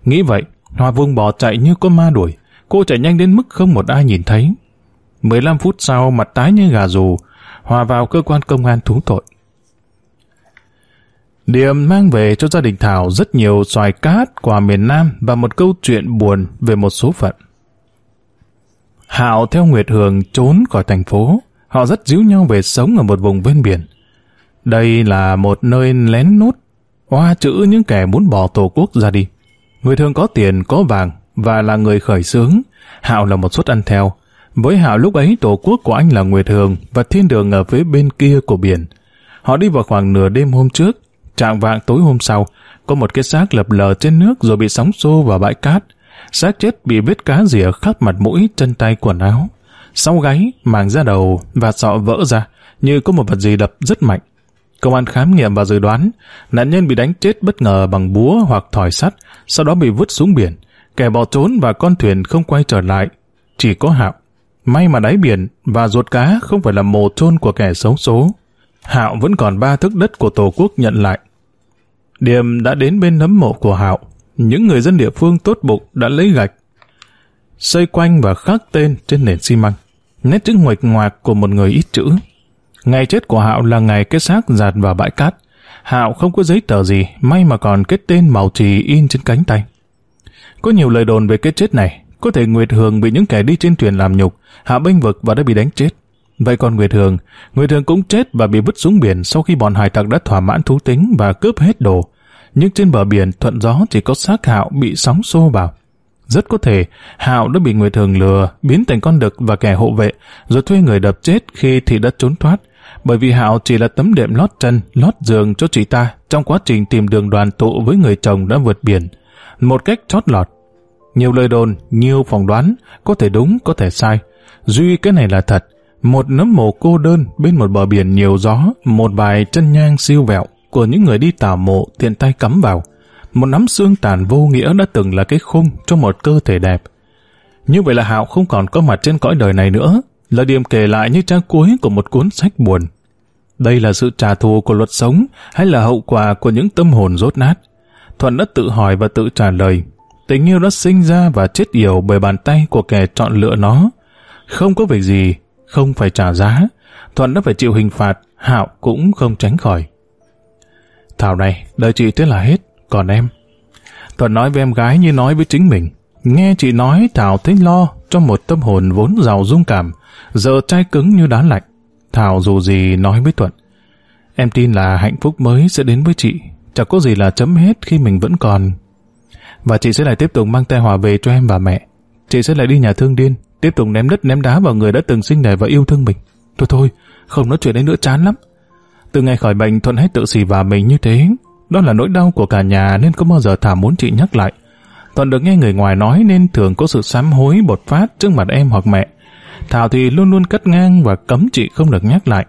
Nghĩ vậy, Hoa Vương bỏ chạy như con ma đuổi. Cô chạy nhanh đến mức không một ai nhìn thấy. 15 phút sau, mặt tái như gà dù, Hòa vào cơ quan công an thú tội. Điểm mang về cho gia đình Thảo rất nhiều xoài cát, quà miền Nam và một câu chuyện buồn về một số phận. Hạo theo Nguyệt Hường trốn khỏi thành phố. Họ rất díu nhau về sống ở một vùng ven biển. Đây là một nơi lén nút, hoa chữ những kẻ muốn bỏ tổ quốc ra đi. Người thường có tiền, có vàng và là người khởi xướng. Hạo là một suất ăn theo. Với Hạo lúc ấy tổ quốc của anh là Nguyệt Hường và thiên đường ở phía bên kia của biển. Họ đi vào khoảng nửa đêm hôm trước Trạng vạng tối hôm sau, có một cái xác lập lờ trên nước rồi bị sóng xô vào bãi cát. Xác chết bị vết cá rỉa khắp mặt mũi, chân tay, quần áo. Sau gáy, màng da đầu và sọ vỡ ra, như có một vật gì đập rất mạnh. Công an khám nghiệm và dự đoán, nạn nhân bị đánh chết bất ngờ bằng búa hoặc thỏi sắt, sau đó bị vứt xuống biển. Kẻ bỏ trốn và con thuyền không quay trở lại. Chỉ có hạo. May mà đáy biển và ruột cá không phải là mồ chôn của kẻ xấu số. Hạo vẫn còn ba thước đất của Tổ quốc nhận lại. điềm đã đến bên nấm mộ của Hạo. Những người dân địa phương tốt bụng đã lấy gạch, xây quanh và khắc tên trên nền xi măng. Nét chữ nguệch ngoạc của một người ít chữ. Ngày chết của Hạo là ngày kết xác giạt vào bãi cát. Hạo không có giấy tờ gì, may mà còn kết tên màu trì in trên cánh tay. Có nhiều lời đồn về cái chết này. Có thể Nguyệt Hường bị những kẻ đi trên thuyền làm nhục, Hạ bênh vực và đã bị đánh chết. Vậy còn Nguyệt Hường, Nguyệt Hường cũng chết và bị vứt xuống biển sau khi bọn hải tặc đã thỏa mãn thú tính và cướp hết đồ. Nhưng trên bờ biển thuận gió chỉ có xác Hạo bị sóng xô vào. Rất có thể Hạo đã bị người thường lừa, biến thành con đực và kẻ hộ vệ, rồi thuê người đập chết khi thị đã trốn thoát. Bởi vì Hạo chỉ là tấm đệm lót chân, lót giường cho chị ta trong quá trình tìm đường đoàn tụ với người chồng đã vượt biển. Một cách chót lọt. Nhiều lời đồn, nhiều phỏng đoán, có thể đúng, có thể sai. Duy cái này là thật, một nấm mồ cô đơn bên một bờ biển nhiều gió, một vài chân nhang siêu vẹo của những người đi tả mộ tiện tay cắm vào. Một nắm xương tàn vô nghĩa đã từng là cái khung cho một cơ thể đẹp. Như vậy là Hạo không còn có mặt trên cõi đời này nữa, là điểm kể lại như trang cuối của một cuốn sách buồn. Đây là sự trả thù của luật sống hay là hậu quả của những tâm hồn rốt nát? Thuận đã tự hỏi và tự trả lời. Tình yêu đã sinh ra và chết yểu bởi bàn tay của kẻ chọn lựa nó. Không có việc gì không phải trả giá. Thuận đã phải chịu hình phạt, Hạo cũng không tránh khỏi. Thảo này, đời chị thế là hết, còn em. Thuận nói với em gái như nói với chính mình. Nghe chị nói Thảo thấy lo cho một tâm hồn vốn giàu dung cảm, giờ chai cứng như đá lạnh. Thảo dù gì nói với Thuận. Em tin là hạnh phúc mới sẽ đến với chị. Chẳng có gì là chấm hết khi mình vẫn còn. Và chị sẽ lại tiếp tục mang tai họa về cho em và mẹ. Chị sẽ lại đi nhà thương điên, tiếp tục ném đất ném đá vào người đã từng sinh đẻ và yêu thương mình. Thôi thôi, không nói chuyện đấy nữa chán lắm. Từ ngày khỏi bệnh Thuận hết tự xỉ vào mình như thế. Đó là nỗi đau của cả nhà nên không bao giờ Thảo muốn chị nhắc lại. Toàn được nghe người ngoài nói nên thường có sự sám hối bột phát trước mặt em hoặc mẹ. Thảo thì luôn luôn cắt ngang và cấm chị không được nhắc lại.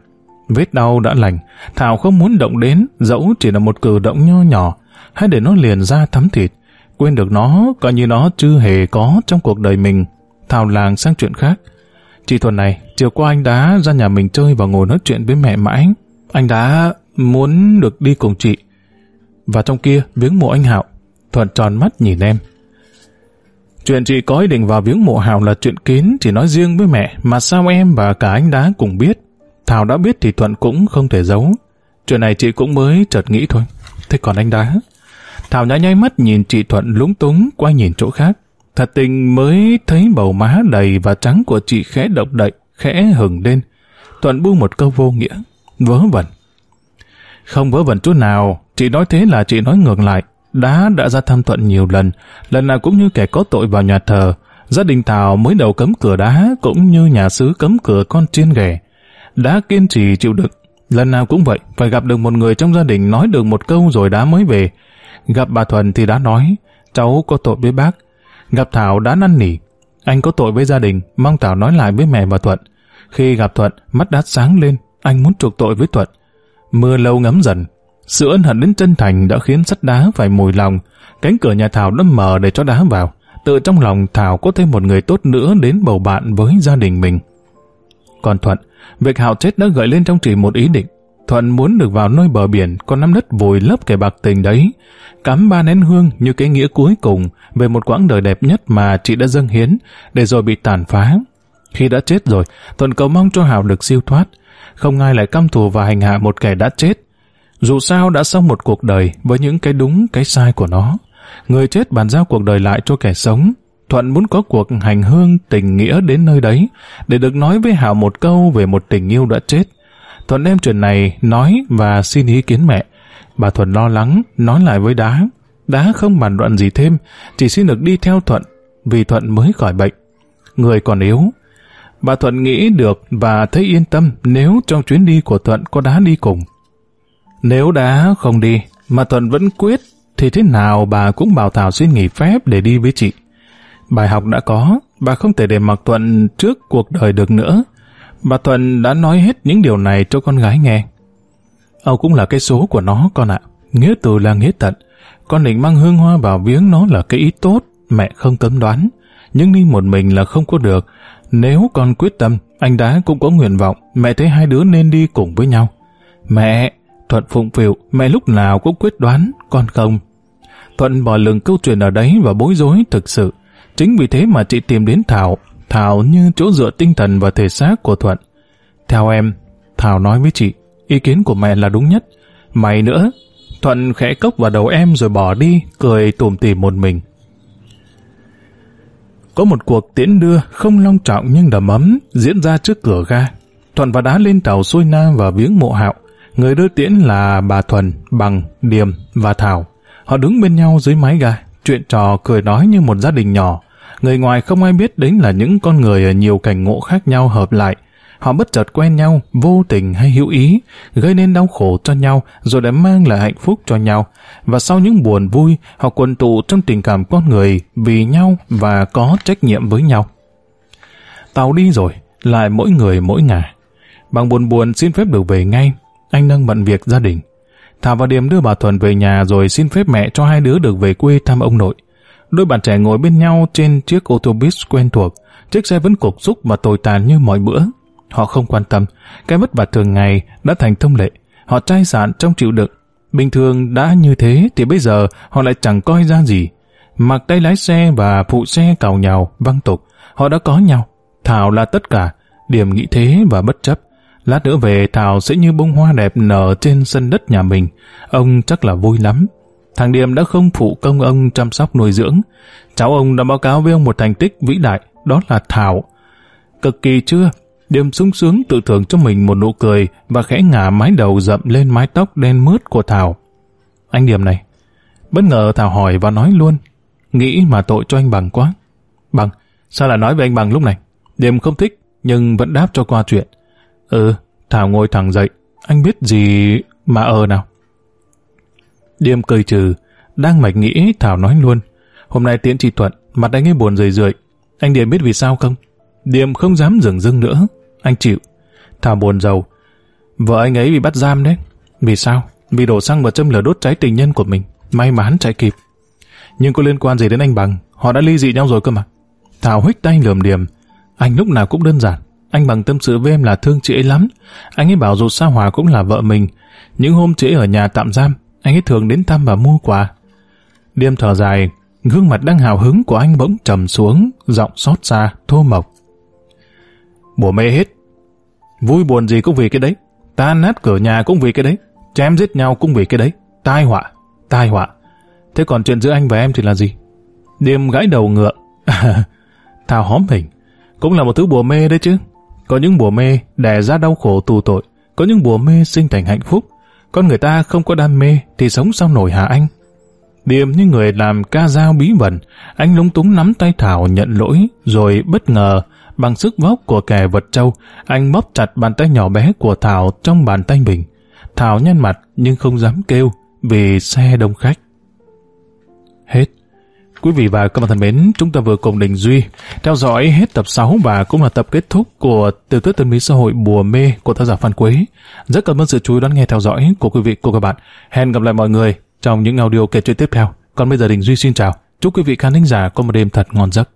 Vết đau đã lành, Thảo không muốn động đến, dẫu chỉ là một cử động nho nhỏ, hay để nó liền ra thấm thịt. Quên được nó, coi như nó chưa hề có trong cuộc đời mình. Thảo làng sang chuyện khác. Chị Thuần này, chiều qua anh đã ra nhà mình chơi và ngồi nói chuyện với mẹ mãi. Anh đã muốn được đi cùng chị. Và trong kia, viếng mộ anh Hạo. Thuận tròn mắt nhìn em. Chuyện chị có ý định vào viếng mộ Hạo là chuyện kín, chỉ nói riêng với mẹ, mà sao em và cả anh đã cùng biết. Thảo đã biết thì Thuận cũng không thể giấu. Chuyện này chị cũng mới chợt nghĩ thôi. Thế còn anh đá? Thảo nhá nháy mắt nhìn chị Thuận lúng túng, quay nhìn chỗ khác. Thật tình mới thấy bầu má đầy và trắng của chị khẽ động đậy, khẽ hừng lên. Thuận buông một câu vô nghĩa, vớ vẩn. Không vớ vẩn chút nào, chị nói thế là chị nói ngược lại. Đá đã ra thăm Thuận nhiều lần, lần nào cũng như kẻ có tội vào nhà thờ. Gia đình Thảo mới đầu cấm cửa đá cũng như nhà xứ cấm cửa con chiên ghẻ. Đá kiên trì chịu đựng, lần nào cũng vậy, phải gặp được một người trong gia đình nói được một câu rồi đá mới về. Gặp bà Thuần thì đã nói, cháu có tội với bác. Gặp Thảo đã năn nỉ, anh có tội với gia đình, mong Thảo nói lại với mẹ và Thuận. Khi gặp Thuận, mắt đát sáng lên, anh muốn chuộc tội với Thuận. Mưa lâu ngấm dần, sự ân hận đến chân thành đã khiến sắt đá phải mùi lòng. Cánh cửa nhà Thảo đã mở để cho đá vào. Tự trong lòng Thảo có thêm một người tốt nữa đến bầu bạn với gia đình mình. Còn Thuận, việc Hạo chết đã gợi lên trong chỉ một ý định. Thuận muốn được vào nơi bờ biển, con nắm đất vùi lấp kẻ bạc tình đấy. Cắm ba nén hương như cái nghĩa cuối cùng về một quãng đời đẹp nhất mà chị đã dâng hiến, để rồi bị tàn phá. Khi đã chết rồi, Thuận cầu mong cho Hảo được siêu thoát. Không ai lại căm thù và hành hạ một kẻ đã chết. Dù sao đã xong một cuộc đời với những cái đúng cái sai của nó. Người chết bàn giao cuộc đời lại cho kẻ sống. Thuận muốn có cuộc hành hương tình nghĩa đến nơi đấy, để được nói với Hảo một câu về một tình yêu đã chết. Thuận đem chuyện này nói và xin ý kiến mẹ. Bà Thuận lo lắng, nói lại với Đá. Đá không bàn luận gì thêm, chỉ xin được đi theo Thuận, vì Thuận mới khỏi bệnh. Người còn yếu. Bà Thuận nghĩ được và thấy yên tâm nếu trong chuyến đi của Thuận có Đá đi cùng. Nếu Đá không đi, mà Thuận vẫn quyết, thì thế nào bà cũng bảo Thảo xin nghỉ phép để đi với chị. Bài học đã có, bà không thể để mặc Thuận trước cuộc đời được nữa. Bà Thuận đã nói hết những điều này cho con gái nghe. Âu cũng là cái số của nó con ạ. Nghĩa từ là nghĩa tận. Con định mang hương hoa vào viếng nó là cái ý tốt, mẹ không cấm đoán. Nhưng đi một mình là không có được. Nếu con quyết tâm, anh đá cũng có nguyện vọng, mẹ thấy hai đứa nên đi cùng với nhau. Mẹ, Thuận phụng phịu, mẹ lúc nào cũng quyết đoán, con không. Thuận bỏ lường câu chuyện ở đấy và bối rối thực sự. Chính vì thế mà chị tìm đến Thảo, Thảo như chỗ dựa tinh thần và thể xác của Thuận. Theo em, Thảo nói với chị, ý kiến của mẹ là đúng nhất. Mày nữa, Thuận khẽ cốc vào đầu em rồi bỏ đi, cười tủm tỉm một mình. Có một cuộc tiễn đưa không long trọng nhưng đầm ấm diễn ra trước cửa ga. Thuận và Đá lên tàu xuôi nam và viếng mộ hạo. Người đưa tiễn là bà Thuần, Bằng, Điềm và Thảo. Họ đứng bên nhau dưới mái ga, chuyện trò cười nói như một gia đình nhỏ. Người ngoài không ai biết đấy là những con người ở nhiều cảnh ngộ khác nhau hợp lại. Họ bất chợt quen nhau, vô tình hay hữu ý, gây nên đau khổ cho nhau rồi đã mang lại hạnh phúc cho nhau. Và sau những buồn vui, họ quần tụ trong tình cảm con người vì nhau và có trách nhiệm với nhau. Tàu đi rồi, lại mỗi người mỗi ngả. Bằng buồn buồn xin phép được về ngay, anh đang bận việc gia đình. Thảo và Điềm đưa bà Thuần về nhà rồi xin phép mẹ cho hai đứa được về quê thăm ông nội. Đôi bạn trẻ ngồi bên nhau trên chiếc ô tô bus quen thuộc, chiếc xe vẫn cục xúc và tồi tàn như mọi bữa. Họ không quan tâm, cái vất vả thường ngày đã thành thông lệ. Họ trai sạn trong chịu đựng. Bình thường đã như thế thì bây giờ họ lại chẳng coi ra gì. Mặc tay lái xe và phụ xe cào nhào, văng tục. Họ đã có nhau. Thảo là tất cả. Điểm nghĩ thế và bất chấp. Lát nữa về Thảo sẽ như bông hoa đẹp nở trên sân đất nhà mình. Ông chắc là vui lắm. Thằng Điềm đã không phụ công ông chăm sóc nuôi dưỡng. Cháu ông đã báo cáo với ông một thành tích vĩ đại, đó là Thảo. Cực kỳ chưa? Điềm sung sướng tự thưởng cho mình một nụ cười và khẽ ngả mái đầu rậm lên mái tóc đen mướt của Thảo. Anh Điềm này. Bất ngờ Thảo hỏi và nói luôn. Nghĩ mà tội cho anh Bằng quá. Bằng, sao lại nói với anh Bằng lúc này? Điềm không thích, nhưng vẫn đáp cho qua chuyện. Ừ, Thảo ngồi thẳng dậy. Anh biết gì mà ờ nào? Điềm cười trừ, đang mạch nghĩ Thảo nói luôn. Hôm nay tiễn chị Thuận, mặt anh ấy buồn rười rượi. Anh Điềm biết vì sao không? Điềm không dám dừng dưng nữa. Anh chịu. Thảo buồn giàu. Vợ anh ấy bị bắt giam đấy. Vì sao? Vì đổ xăng vào châm lửa đốt cháy tình nhân của mình. May mắn chạy kịp. Nhưng có liên quan gì đến anh Bằng? Họ đã ly dị nhau rồi cơ mà. Thảo hít tay lườm Điềm. Anh lúc nào cũng đơn giản. Anh Bằng tâm sự với em là thương chị ấy lắm. Anh ấy bảo dù sao Hòa cũng là vợ mình. Những hôm chị ấy ở nhà tạm giam, anh ấy thường đến thăm và mua quà. Điềm thở dài, gương mặt đang hào hứng của anh bỗng trầm xuống, giọng xót xa, thô mộc. Bùa mê hết. Vui buồn gì cũng vì cái đấy. Ta nát cửa nhà cũng vì cái đấy. Chém giết nhau cũng vì cái đấy. Tai họa, tai họa. Thế còn chuyện giữa anh và em thì là gì? Điềm gãi đầu ngựa. Thảo hóm mình. Cũng là một thứ bùa mê đấy chứ. Có những bùa mê đè ra đau khổ tù tội. Có những bùa mê sinh thành hạnh phúc. Con người ta không có đam mê thì sống sao nổi hả anh? Điềm như người làm ca dao bí bẩn, anh lúng túng nắm tay Thảo nhận lỗi, rồi bất ngờ, bằng sức vóc của kẻ vật trâu, anh bóp chặt bàn tay nhỏ bé của Thảo trong bàn tay mình. Thảo nhăn mặt nhưng không dám kêu vì xe đông khách. Hết. Quý vị và các bạn thân mến, chúng ta vừa cùng Đình Duy theo dõi hết tập 6 và cũng là tập kết thúc của tiểu thuyết tâm lý xã hội Bùa Mê của tác giả Phan Quế. Rất cảm ơn sự chú ý đón nghe theo dõi của quý vị của các bạn. Hẹn gặp lại mọi người trong những audio kể chuyện tiếp theo. Còn bây giờ Đình Duy xin chào. Chúc quý vị khán thính giả có một đêm thật ngon giấc.